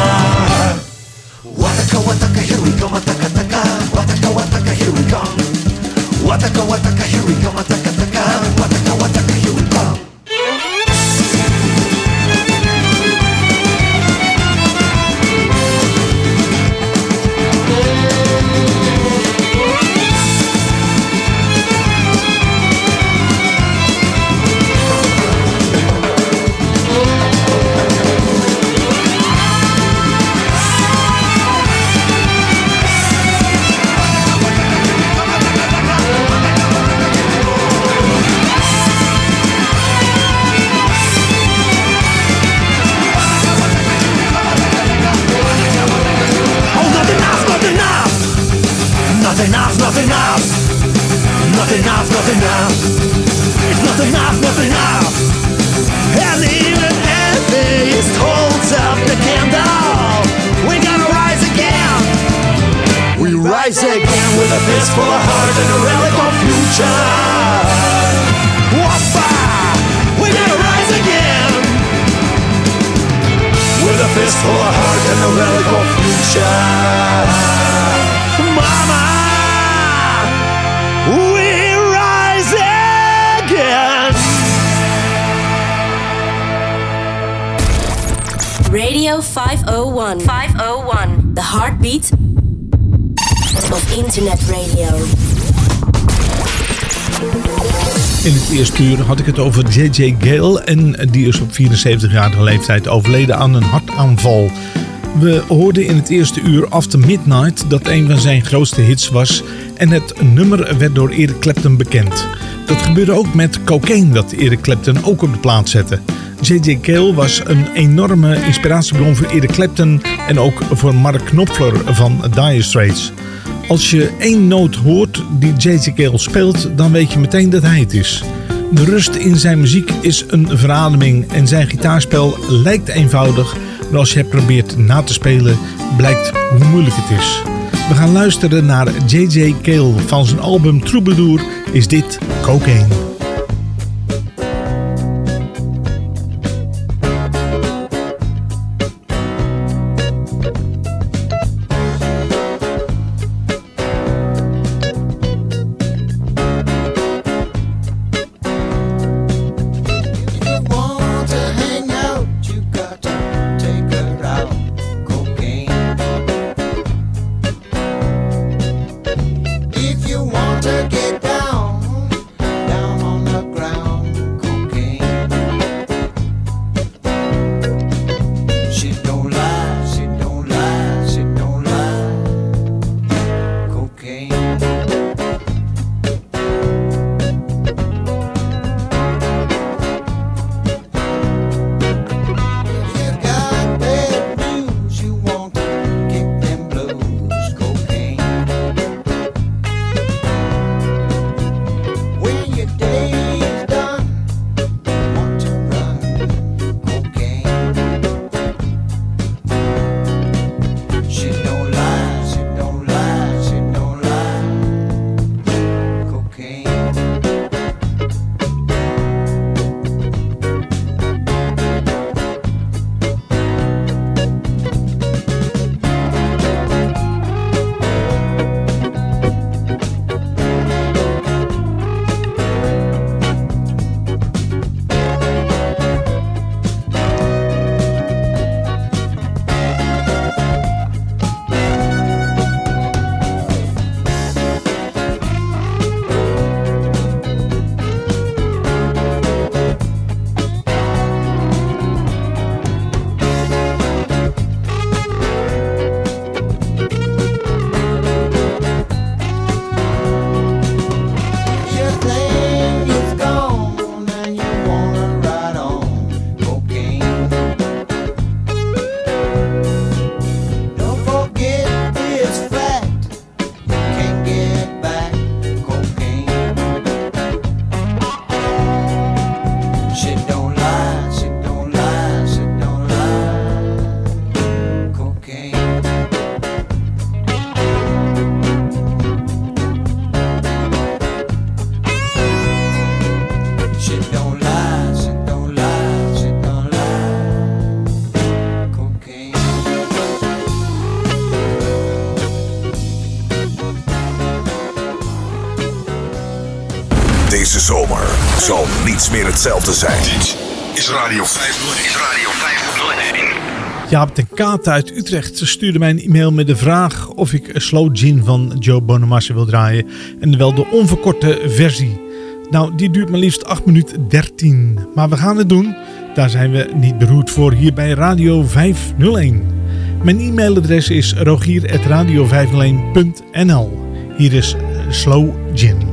Wataka wataka, here we go, wataka taka. Wataka wataka, here we come. Wataka wataka, here we go, wataka taka. Wataka a fistful of heart and a relic of future. Whoppa! We gotta rise again with a fistful of heart and a relic of future. Mama, we rise again. Radio 501. 501. The heartbeat of internet radio. In het eerste uur had ik het over J.J. Gale en die is op 74-jarige leeftijd overleden aan een hartaanval. We hoorden in het eerste uur After Midnight dat een van zijn grootste hits was en het nummer werd door Eric Clapton bekend. Dat gebeurde ook met Cocaine dat Eric Clapton ook op de plaats zette. J.J. Cale was een enorme inspiratiebron voor Eric Clapton en ook voor Mark Knopfler van Dire Straits. Als je één noot hoort die J.J. Cale speelt, dan weet je meteen dat hij het is. De rust in zijn muziek is een verademing en zijn gitaarspel lijkt eenvoudig, maar als je het probeert na te spelen, blijkt hoe moeilijk het is. We gaan luisteren naar J.J. Cale van zijn album Troubadour is dit Cocaine. zal niets meer hetzelfde zijn. Is Radio 501. Is Radio 501. Jaap ten Kaat uit Utrecht stuurde mij een e-mail met de vraag of ik Slow Gin van Joe Bonamassa wil draaien. En wel de onverkorte versie. Nou, die duurt maar liefst 8 minuten 13. Maar we gaan het doen. Daar zijn we niet beroerd voor hier bij Radio 501. Mijn e-mailadres is rogier.radio501.nl Hier is Slow Gin.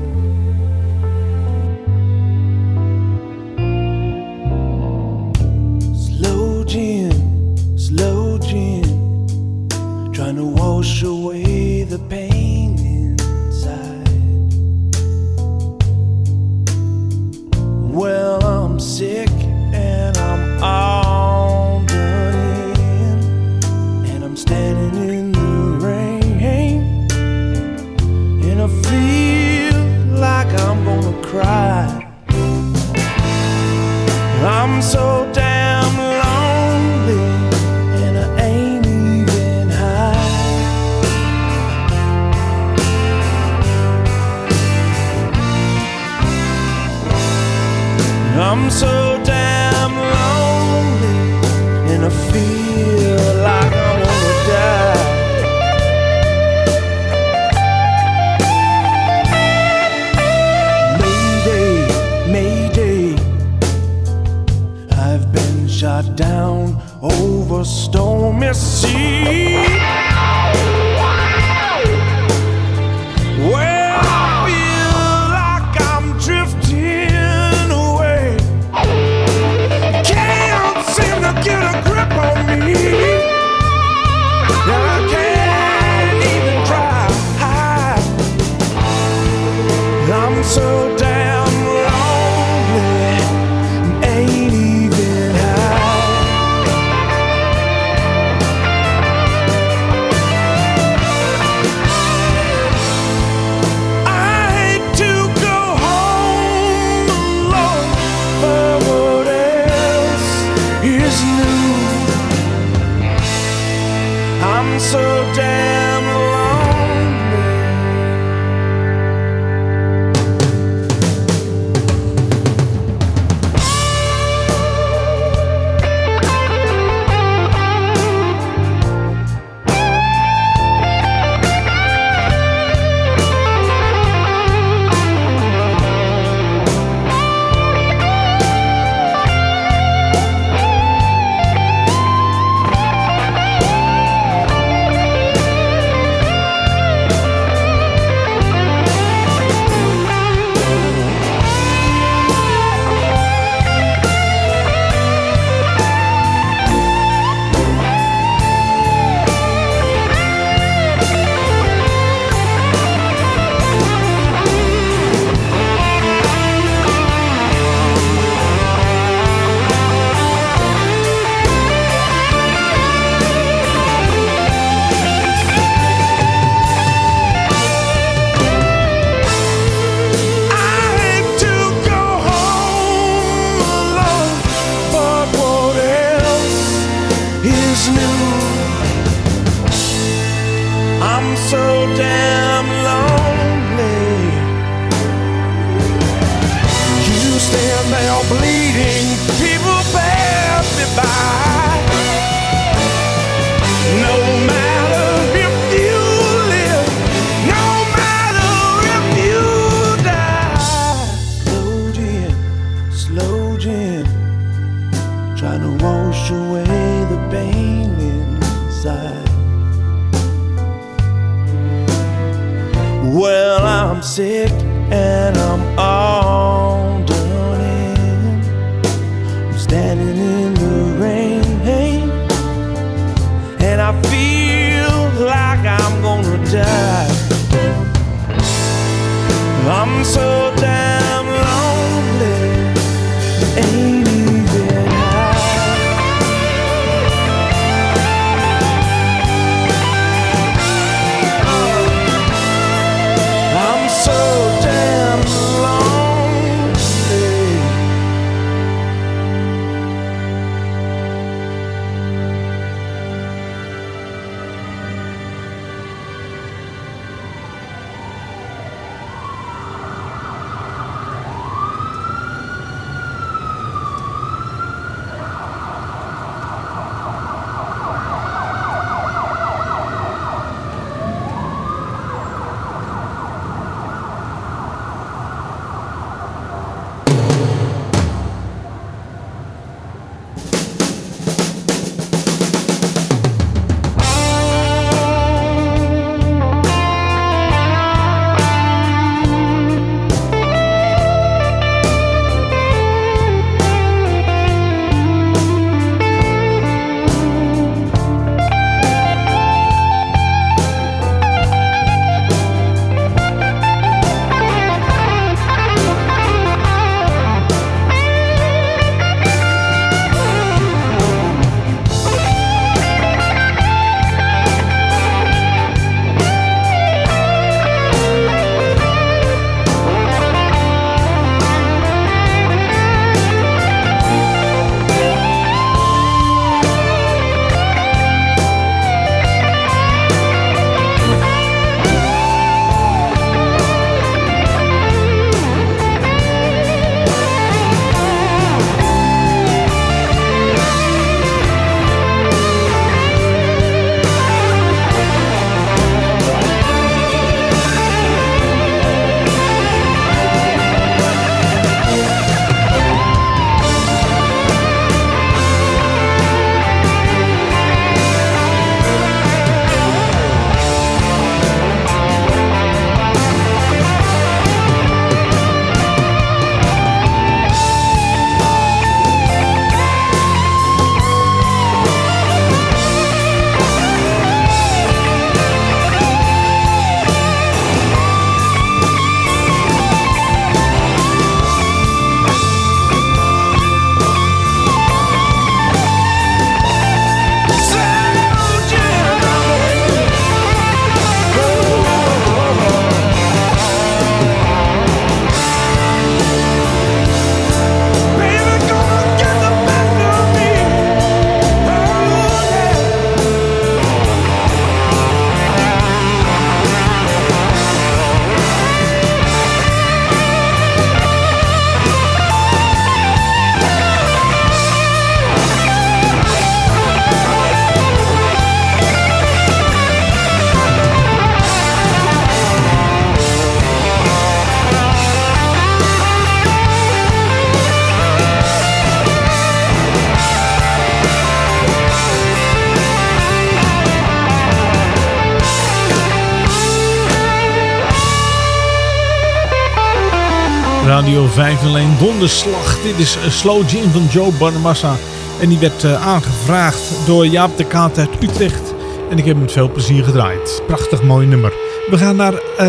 5 alleen donderslag. Dit is eh, Slow Jim van Joe Bonamassa. En die werd eh, aangevraagd door Jaap de Kaat uit Utrecht. En ik heb hem met veel plezier gedraaid. Prachtig mooi nummer. We gaan naar eh,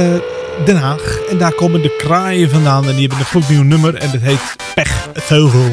Den Haag. En daar komen de kraaien vandaan. En die hebben een goed nieuw nummer. En dat heet Pechvogel.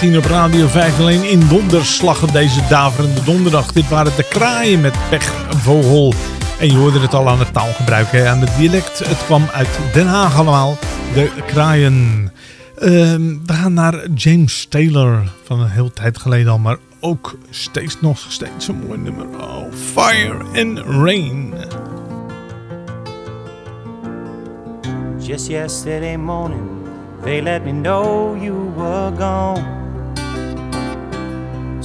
10 op Radio 501 in donderslag op deze daverende donderdag. Dit waren de kraaien met pechvogel. En je hoorde het al aan het taalgebruik, en aan het dialect. Het kwam uit Den Haag allemaal, de kraaien. Ehm, we gaan naar James Taylor, van een heel tijd geleden al, maar ook steeds nog steeds een mooi nummer. Oh, Fire and Rain. Just yesterday morning, they let me know you were gone.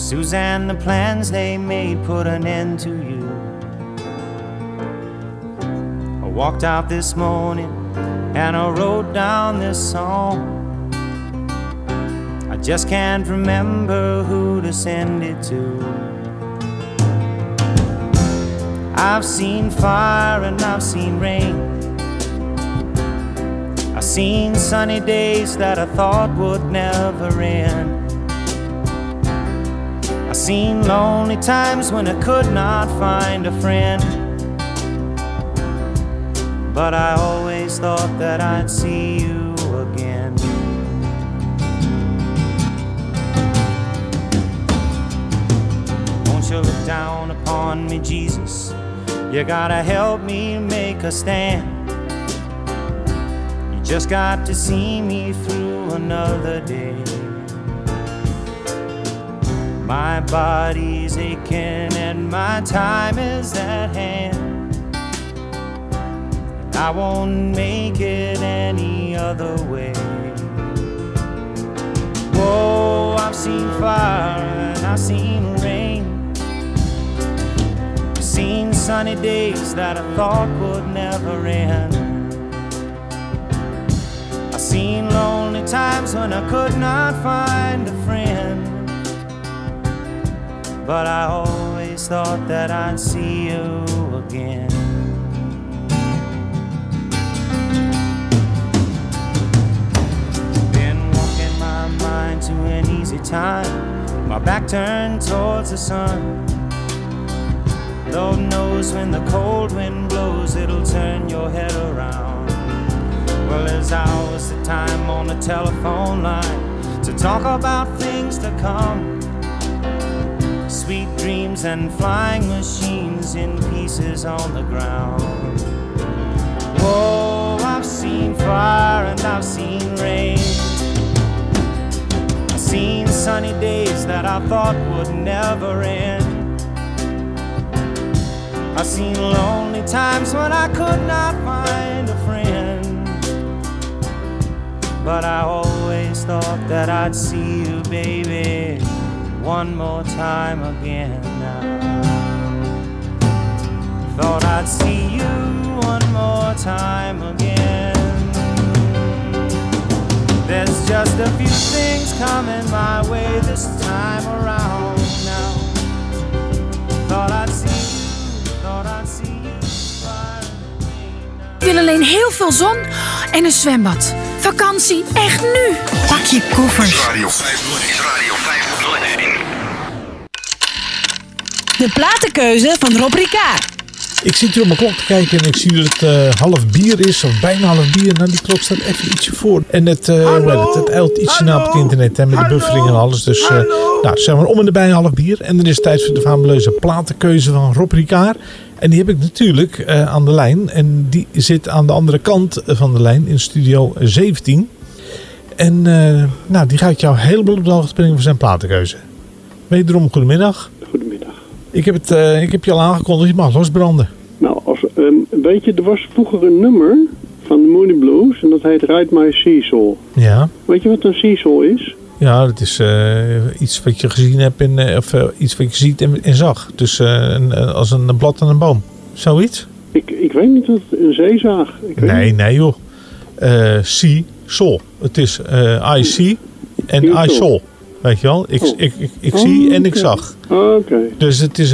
Suzanne, the plans they made put an end to you. I walked out this morning and I wrote down this song. I just can't remember who to send it to. I've seen fire and I've seen rain. I've seen sunny days that I thought would never end seen lonely times when I could not find a friend. But I always thought that I'd see you again. Won't you look down upon me, Jesus? You gotta help me make a stand. You just got to see me through another day. My body's aching and my time is at hand. I won't make it any other way. Whoa, I've seen fire and I've seen rain. Seen sunny days that I thought would never end. I've seen lonely times when I could not find a friend. But I always thought that I'd see you again. Been walking my mind to an easy time. My back turned towards the sun. Lord knows when the cold wind blows, it'll turn your head around. Well, there's hours of time on the telephone line to talk about things to come. Sweet dreams and flying machines in pieces on the ground. Whoa, I've seen fire and I've seen rain. I've seen sunny days that I thought would never end. I've seen lonely times when I could not find a friend. But I always thought that I'd see you, baby, one more time again now. Thought I'd see you one more time again. There's just a few things coming my way this time around now. Thought I'd see you, thought see you. Ik wil alleen heel veel zon en een zwembad. Vakantie, echt nu. Pak je koffers. Radio 501 is Radio 501. De platenkeuze van Rob Ricard. Ik zit hier op mijn klok te kijken en ik zie dat het eh, half bier is, of bijna half bier. Nou, die klok staat even ietsje voor. En het, eh heet het, het eilt ietsje na op het internet, hè, met de buffering en alles. Dus, eh, nou, zeg maar om en nabij half bier. En dan is het tijd voor de fabuleuze platenkeuze van Rob Ricard. En die heb ik natuurlijk eh, aan de lijn. En die zit aan de andere kant van de lijn in studio 17. En eh, nou, die ga ik jou helemaal op de hoogte brengen voor zijn platenkeuze. Wederom, goedemiddag. Goedemiddag. Ik heb, het, eh, ik heb je al aangekondigd, je mag losbranden. Nou, als, ehm, weet je, er was vroeger een nummer van de Moody Blues en dat heet Ride My Seesaw. Ja. Weet je wat een seesaw is? Ja, dat is eh, iets wat je gezien hebt in, eh, of eh, iets wat je ziet en, en zag. Dus een, als een blad aan een boom. Zoiets? Ik, ik weet niet wat een zeezaag. Ik weet Nee, niet. nee joh. See, sol. Het is eh, I see en I saw. Weet je wel? Ik, Oh. ik, ik, ik Oh, zie en ik zag. Oké. Dus het is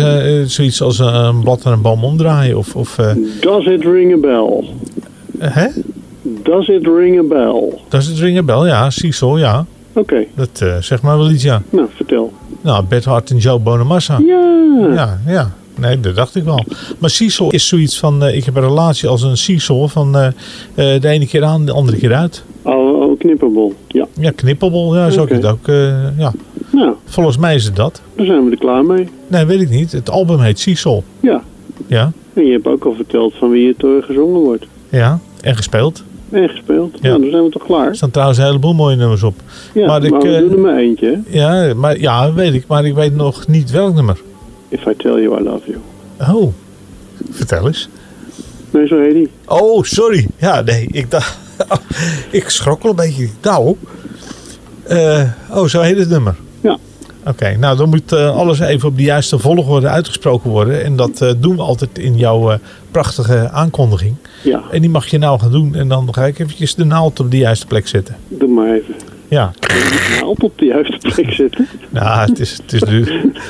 zoiets als een blad aan een boom omdraaien. Of, of Does it ring a bell? hè? Does it ring a bell? Dat is het ringenbel, ja. Seesaw, ja. Oké. Dat eh zeg maar wel iets, ja. Nou, vertel. Nou, Bert Hart en Joe Bonamassa. Ja. Ja, ja. Nee, dat dacht ik wel. Maar seesaw is zoiets van... eh, ik heb een relatie als een seesaw van eh, de ene keer aan, de andere keer uit. Oh, oh knippelbol. Ja. Ja, knippelbol, ja, zo ik het ook. ja. Nou, Volgens mij is het dat. dan zijn we er klaar mee. Nee, weet ik niet. Het album heet Seesaw. Ja. Ja, En je hebt ook al verteld van wie het gezongen wordt. ja. En gespeeld. En gespeeld. Ja. Ja. dan zijn we toch klaar? Er staan trouwens een heleboel mooie nummers op. Ja, maar, ik, we eh, doen er maar eentje. ja, maar, ja, weet ik. Maar ik weet nog niet welk nummer. If I tell you I love you. Oh, vertel eens. Nee, zo heet die. Oh, sorry. Ja, nee, ik dacht... [LAUGHS] ik schrok wel een beetje. Nou, eh, oh, zo heet het nummer. Oké, nou dan moet eh, alles even op de juiste volgorde uitgesproken worden. En dat eh, doen we altijd in jouw eh, prachtige aankondiging. Ja. En die mag je nou gaan doen. En dan ga ik eventjes de naald op de juiste plek zetten. Doe maar even. Ja. Naald op de juiste plek zetten. Nou, het is, het is, nu,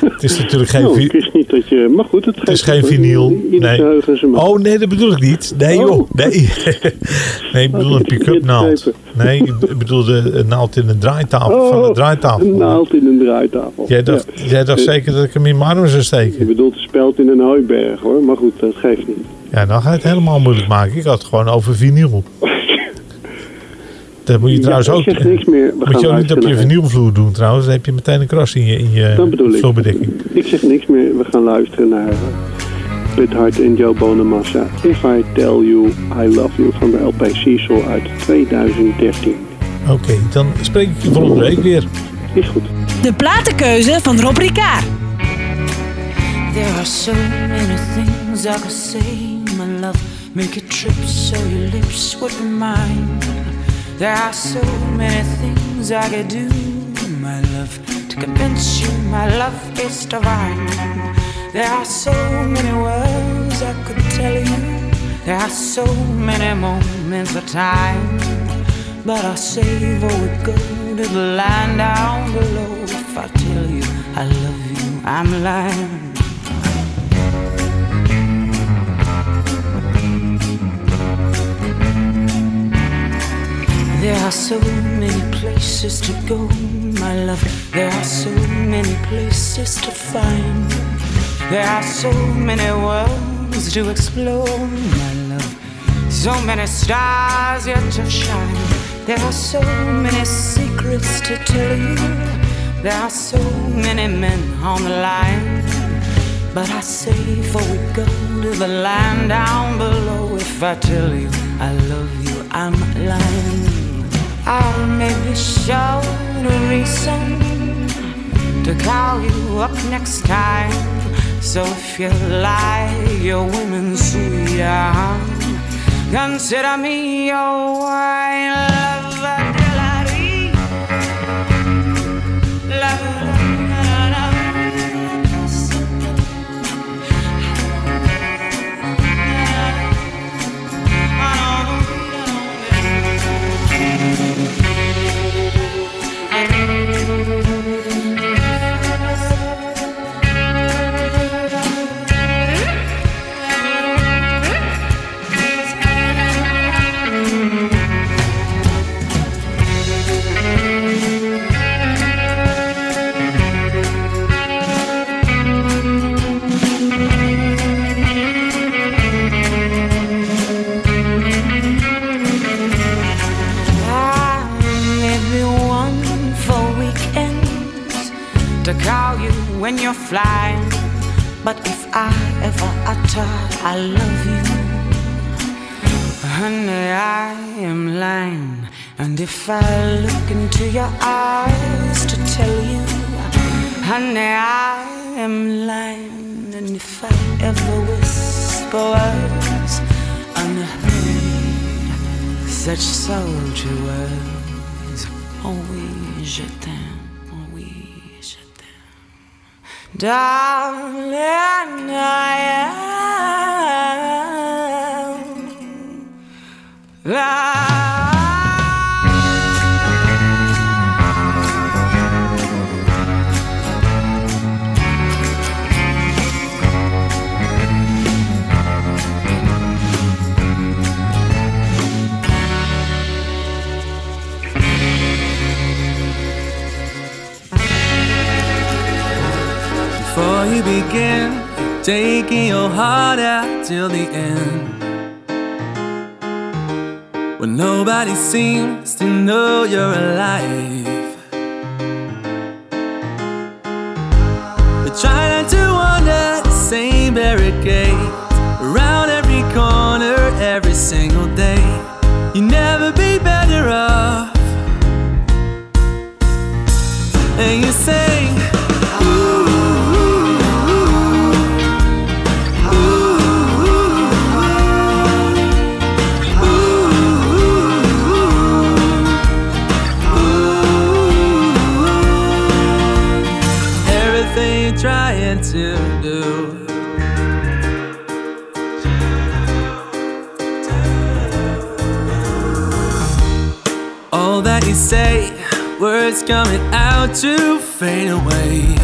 het is natuurlijk geen... Nou, vi- ik wist niet dat je... Maar goed, het, Het is geen vinyl. Nee. Oh nee, dat bedoel ik niet. Nee joh, nee. [LAUGHS] nee, ik bedoel een pick-up naald. Nee, ik bedoel de naald in de draaitafel van de draaitafel. Oh, Een naald in een draaitafel. Jij dacht, Ja. jij dacht zeker dat ik hem in mijn arm zou Je steken. bedoelt de speld in een hooiberg hoor. Maar goed, dat geeft niet. Ja, dan ga je het helemaal moeilijk maken. Ik had het gewoon over vinyl. [LAUGHS] Dat moet je Ja, trouwens ik ook. zeg niks meer. We moet gaan je ook niet op je vinylvloer doen trouwens. Dan heb je meteen een kras in je, in je ik. vloerbedekking. Ik zeg niks meer. We gaan luisteren naar Brit Hart en Joe Bonamassa. If I Tell You I Love You van de LP Cecil uit 2013. Oké, dan spreek ik je volgende week weer. Is goed. De platenkeuze van Rob Ricard. There are so many things I could say, my love. Make a trip so your lips would be mine. There are so many things I could do, my love, to convince you my love is divine. There are so many words I could tell you. There are so many moments of time. But I'll save or we go to the line down below. If I tell you I love you, I'm lying. There are so many places to go, my love. There are so many places to find. There are so many worlds to explore, my love. So many stars yet to shine. There are so many secrets to tell you. There are so many men on the line. But I say before we go to the line down below, if I tell you I love you, I'm lying. I'll maybe show a reason to call you up next time. So if you lie, your women sweet, consider me your wine I love you, honey, I am lying. And if I look into your eyes to tell you, honey, I am lying. And if I ever whisper words unheard, such soldier words, oh oui, je t'aime, oh. Darling, I am. Before you begin, taking your heart out till the end. When nobody seems to know you're alive. Say, words coming out to fade away.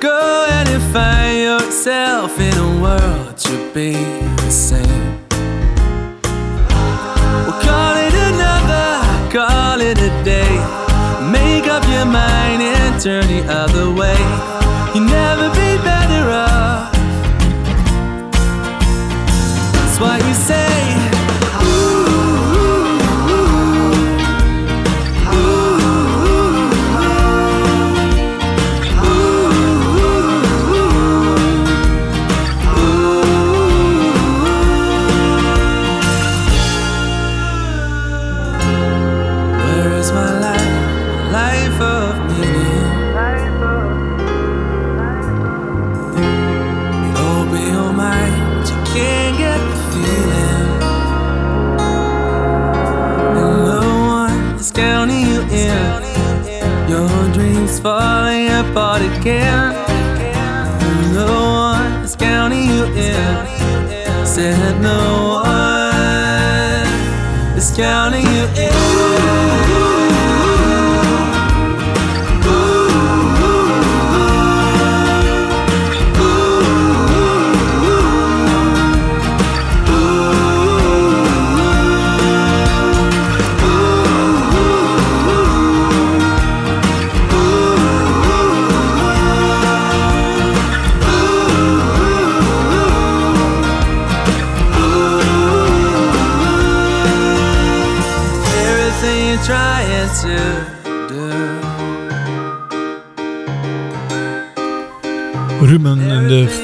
Go ahead and find yourself in a world to be the same. We'll call it another, call it a day. Make up your mind and turn the other way. You never be better off. That's why you say,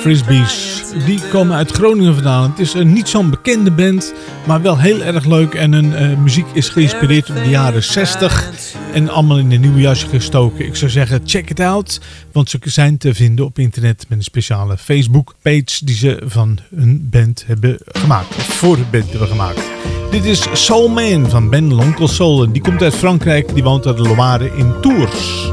Frisbees. Die komen uit Groningen vandaan. Het is een niet zo'n bekende band, maar wel heel erg leuk. En hun eh, muziek is geïnspireerd op de jaren 60 en allemaal in een nieuw jasje gestoken. Ik zou zeggen, check het out, want ze zijn te vinden op internet met een speciale Facebook-page die ze van hun band hebben gemaakt. Of voor hun band hebben gemaakt. Dit is Soul Man van Ben Lonkel Soul. Die komt uit Frankrijk, die woont aan de Loire in Tours.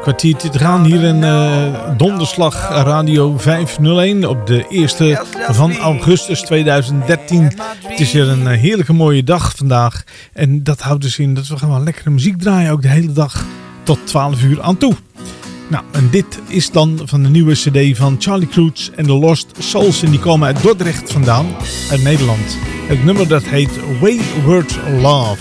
kwartiertje te gaan hier in eh, Donderslag Radio 501 op de 1e van augustus 2013. Het is hier een eh, heerlijke mooie dag vandaag. En dat houdt dus in dat we gewoon lekkere muziek draaien, ook de hele dag tot 12 uur aan toe. Nou, en dit is dan van de nieuwe cd van Charlie Cruz en de Lost Souls. En die komen uit Dordrecht vandaan, uit Nederland. Het nummer dat heet Wayward Love.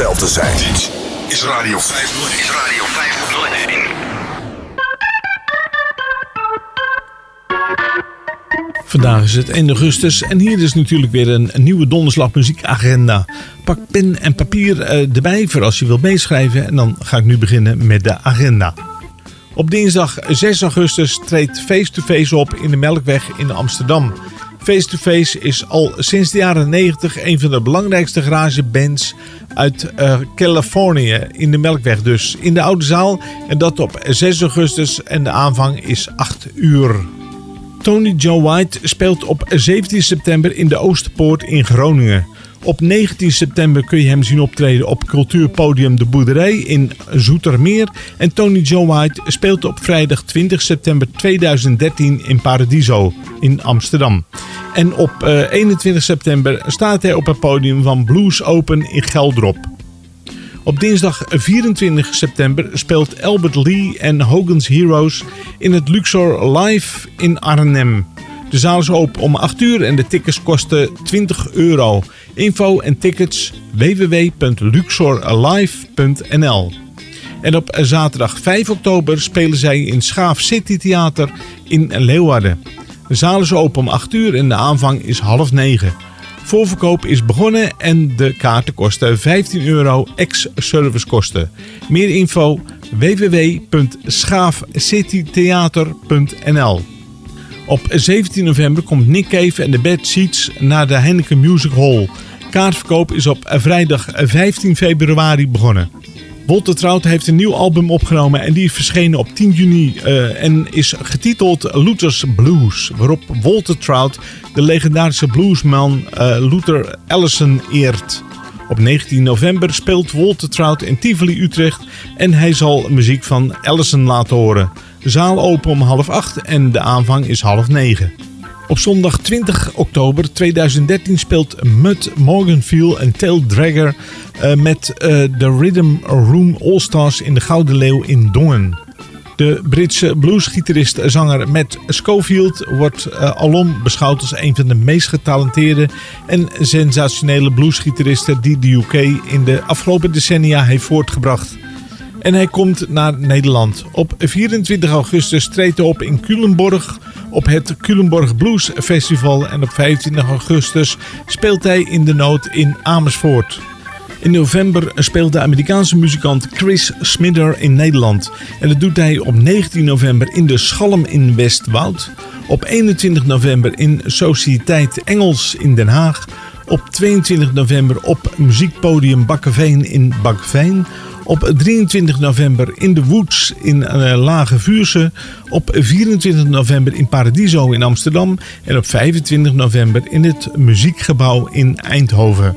Hetzelfde zijn. Dit is Radio 501. Is Radio 501. Vandaag is het 1 augustus en hier is natuurlijk weer een, een nieuwe donderslag muziekagenda. Pak pen en papier eh, erbij voor als je wilt meeschrijven en dan ga ik nu beginnen met de agenda. Op dinsdag 6 augustus treedt Face to Face op in de Melkweg in Amsterdam. Face to Face is al sinds de jaren 90 een van de belangrijkste garagebands uit eh, Californië. In de Melkweg dus. In de Oude Zaal. En dat op 6 augustus. En de aanvang is 8 uur. Tony Joe White speelt op 17 september in de Oosterpoort in Groningen. Op 19 september kun je hem zien optreden op cultuurpodium De Boerderij in Zoetermeer. En Tony Joe White speelt op vrijdag 20 september 2013 in Paradiso in Amsterdam. En op eh, 21 september staat hij op het podium van Blues Open in Geldrop. Op dinsdag 24 september speelt Albert Lee en Hogan's Heroes in het Luxor Live in Arnhem. De zaal is open om 8 uur en de tickets kosten 20 euro. Info en tickets www.luxorlive.nl En op zaterdag 5 oktober spelen zij in Schaaf City Theater in Leeuwarden. De zaal is open om 8 uur en de aanvang is half 9. Voorverkoop is begonnen en de kaarten kosten 15 euro ex-servicekosten. Meer info www.schaafcitytheater.nl Op 17 november komt Nick Cave en de Bad Seats naar de Heineken Music Hall. Kaartverkoop is op vrijdag 15 februari begonnen. Wolter Trout heeft een nieuw album opgenomen en die is verschenen op 10 juni eh, en is getiteld Luther's Blues. Waarop Walter Trout de legendarische bluesman eh, Luther Allison eert. Op 19 november speelt Walter Trout in Tivoli Utrecht en hij zal muziek van Allison laten horen. De zaal open om half acht en de aanvang is half negen. Op zondag 20 oktober 2013 speelt Mud Morganfield en Tail Dragger uh, met uh, de Rhythm Room All-Stars in de Gouden Leeuw in Dongen. De Britse bluesgitarist-zanger Matt Schofield wordt uh, alom beschouwd als een van de meest getalenteerde en sensationele bluesgitaristen die de UK in de afgelopen decennia heeft voortgebracht. En hij komt naar Nederland. Op 24 augustus treedt hij op in Culemborg op het Culemborg Blues Festival. En op 25 augustus speelt hij in de nood in Amersfoort. In november speelt de Amerikaanse muzikant Chris Smidder in Nederland. En dat doet hij op 19 november in de Schalm in Westwoud. Op 21 november in Sociëteit Engels in Den Haag. Op 22 november op muziekpodium Bakkeveen in Bakkeveen. Op 23 november in de Woods in uh, Lage Vuurse. Op 24 november in Paradiso in Amsterdam. En op 25 november in het Muziekgebouw in Eindhoven.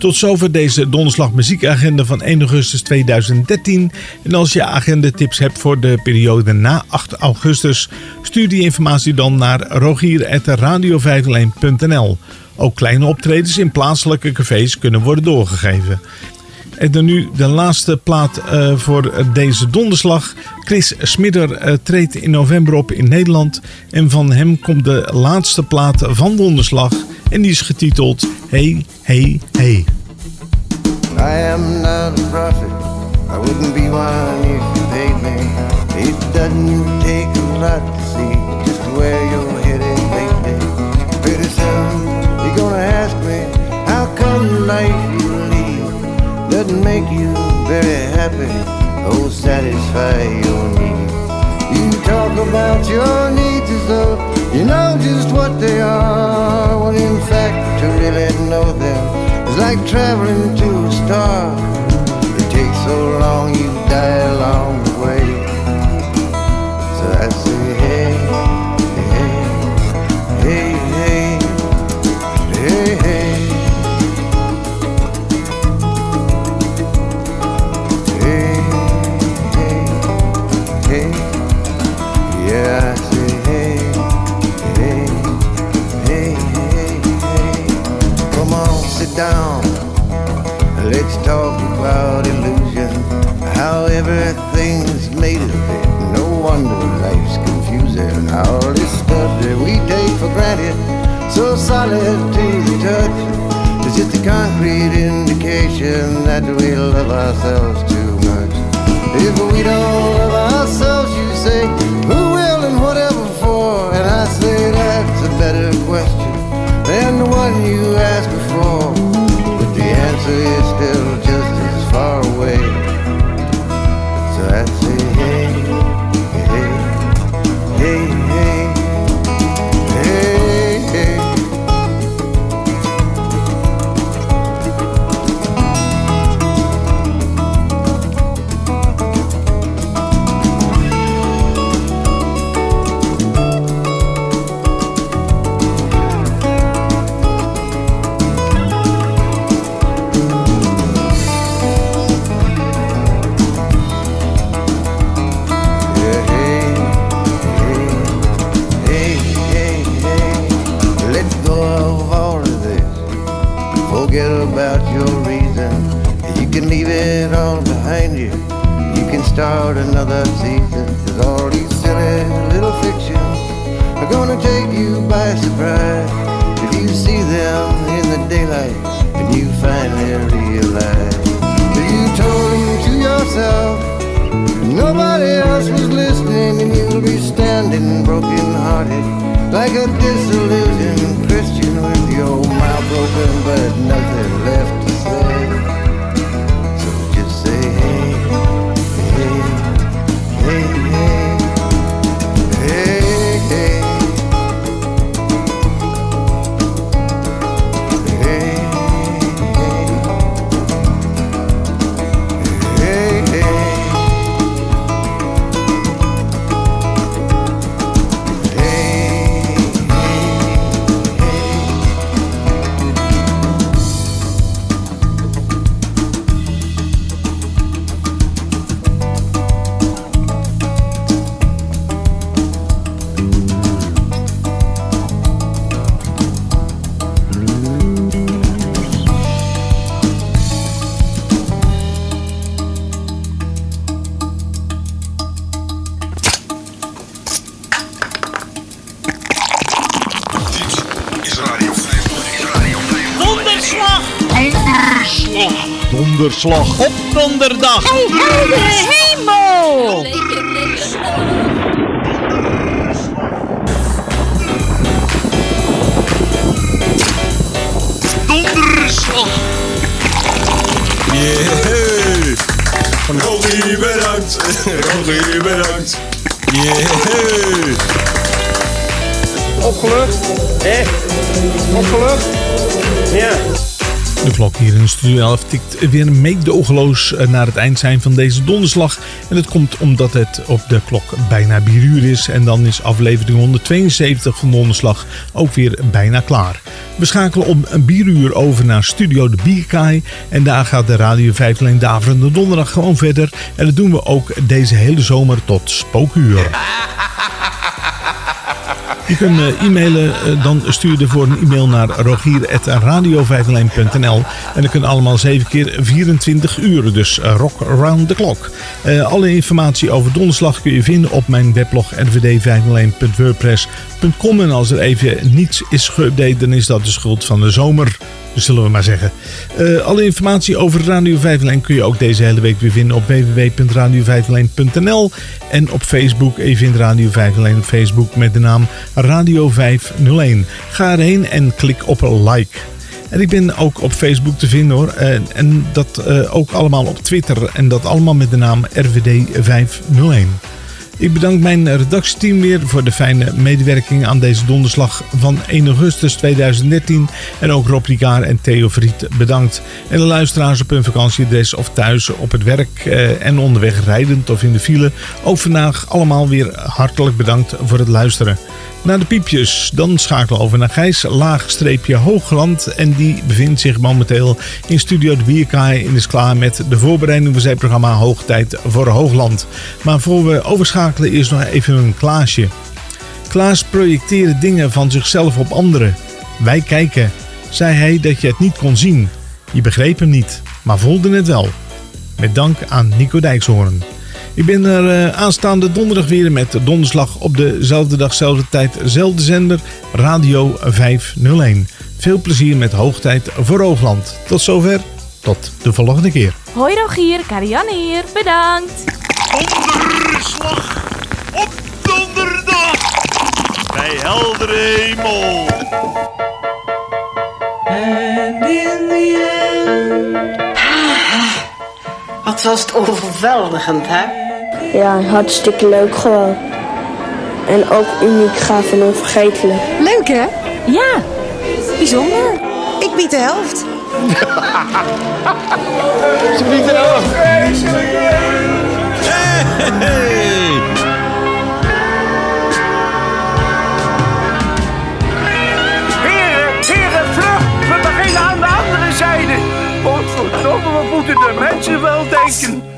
Tot zover deze donderslag muziekagenda van 1 augustus 2013. En als je agendatips hebt voor de periode na 8 augustus, stuur die informatie dan naar rogier.radio501.nl. Ook kleine optredens in plaatselijke cafés kunnen worden doorgegeven. En dan nu de laatste plaat uh, voor deze donderslag. Chris Smidder uh, treedt in november op in Nederland. En van hem komt de laatste plaat van donderslag. En die is getiteld Hey, Hey, Hey. I am not a prophet. I wouldn't be one if you paid me. It doesn't take a lot to see just where you're headed lately. Pretty soon you're gonna ask me how come life doesn't make you very happy or satisfy your needs. You talk about your needs as though you know just what they are. When in fact to really know them is like traveling to a star. It takes so long you die along made of it. No wonder life's confusing. All this stuff that we take for granted, so solid to the touch. It's just a concrete indication that we love ourselves too much. If we don't love ourselves, you say, who will and whatever for? And I say that's a better question than the one you asked before. But the answer is Donderslag. Op donderdag! Hey, heldere hemel! Donderslag! Yeah! Rogie, bedankt! [LAUGHS] Rogie, bedankt! Yeah! Opgelucht? Hé? Opgelucht? Ja. De klok hier in Studio 11 tikt weer meedogenloos eh, naar het eind zijn van deze donderslag. En dat komt omdat het op de klok bijna 4 uur is. En dan is aflevering 172 van Donderslag ook weer bijna klaar. We schakelen om een 4 uur over naar Studio de Bierkaai. En daar gaat de Radio 5 alleen Daverende Donderdag gewoon verder. En dat doen we ook deze hele zomer tot spookuur. [LAUGHS] Je kunt me e-mailen, eh, dan stuur je ervoor een e-mail naar rogier.radio En dat kunnen allemaal 7 keer 24 uur, dus eh, rock around the clock. Eh, alle informatie over donderslag kun je vinden op mijn weblog rvd501.wordpress.com. En als er even niets is geüpdate, dan is dat de schuld van de zomer. Dus zullen we maar zeggen. Eh, alle informatie over Radio 501 kun je ook deze hele week weer vinden op www.radio501.nl en op Facebook. Je vindt Radio 501 op Facebook met de naam Radio 501. Ga erheen en klik op like. En ik ben ook op Facebook te vinden hoor. En, en dat eh, ook allemaal op Twitter. En dat allemaal met de naam RVD501. Ik bedank mijn redactieteam weer voor de fijne medewerking aan deze donderslag van 1 augustus 2013. En ook Rob Ricard en Theo Verriet bedankt. En de luisteraars op hun vakantieadres of thuis op het werk eh, en onderweg rijdend of in de file. Ook vandaag allemaal weer hartelijk bedankt voor het luisteren. Na de piepjes, dan schakelen we over naar Gijs Laagstreepje Hoogland. En die bevindt zich momenteel in Studio de Bierkaai en is klaar met de voorbereiding van zijn programma Hoogtijd voor Hoogland. Maar voor we overschakelen eerst nog even een Klaasje. Klaas projecteerde dingen van zichzelf op anderen. Wij kijken, zei hij dat je het niet kon zien. Je begreep hem niet, maar voelde het wel. Met dank aan Nico Dijkshoorn. Ik ben er eh, aanstaande donderdag weer met donderslag op dezelfde dag, zelfde tijd, zelfde zender, Radio 501. Veel plezier met Hoogtijd voor Hoogland. Tot zover, tot de volgende keer. Hoi Rogier, Karianne hier. Bedankt. Donderslag op donderdag bij heldere hemel. And in the end. Wat was het overweldigend, hè? Ja, hartstikke leuk gewoon. En ook uniek, gaaf en onvergetelijk. Leuk hè? Ja, bijzonder. Ik bied de helft. [LAUGHS] Ze biedt de helft. Heren, heren, vlug! We beginnen aan de andere zijde. Godverdomme, wat moeten de mensen wel denken?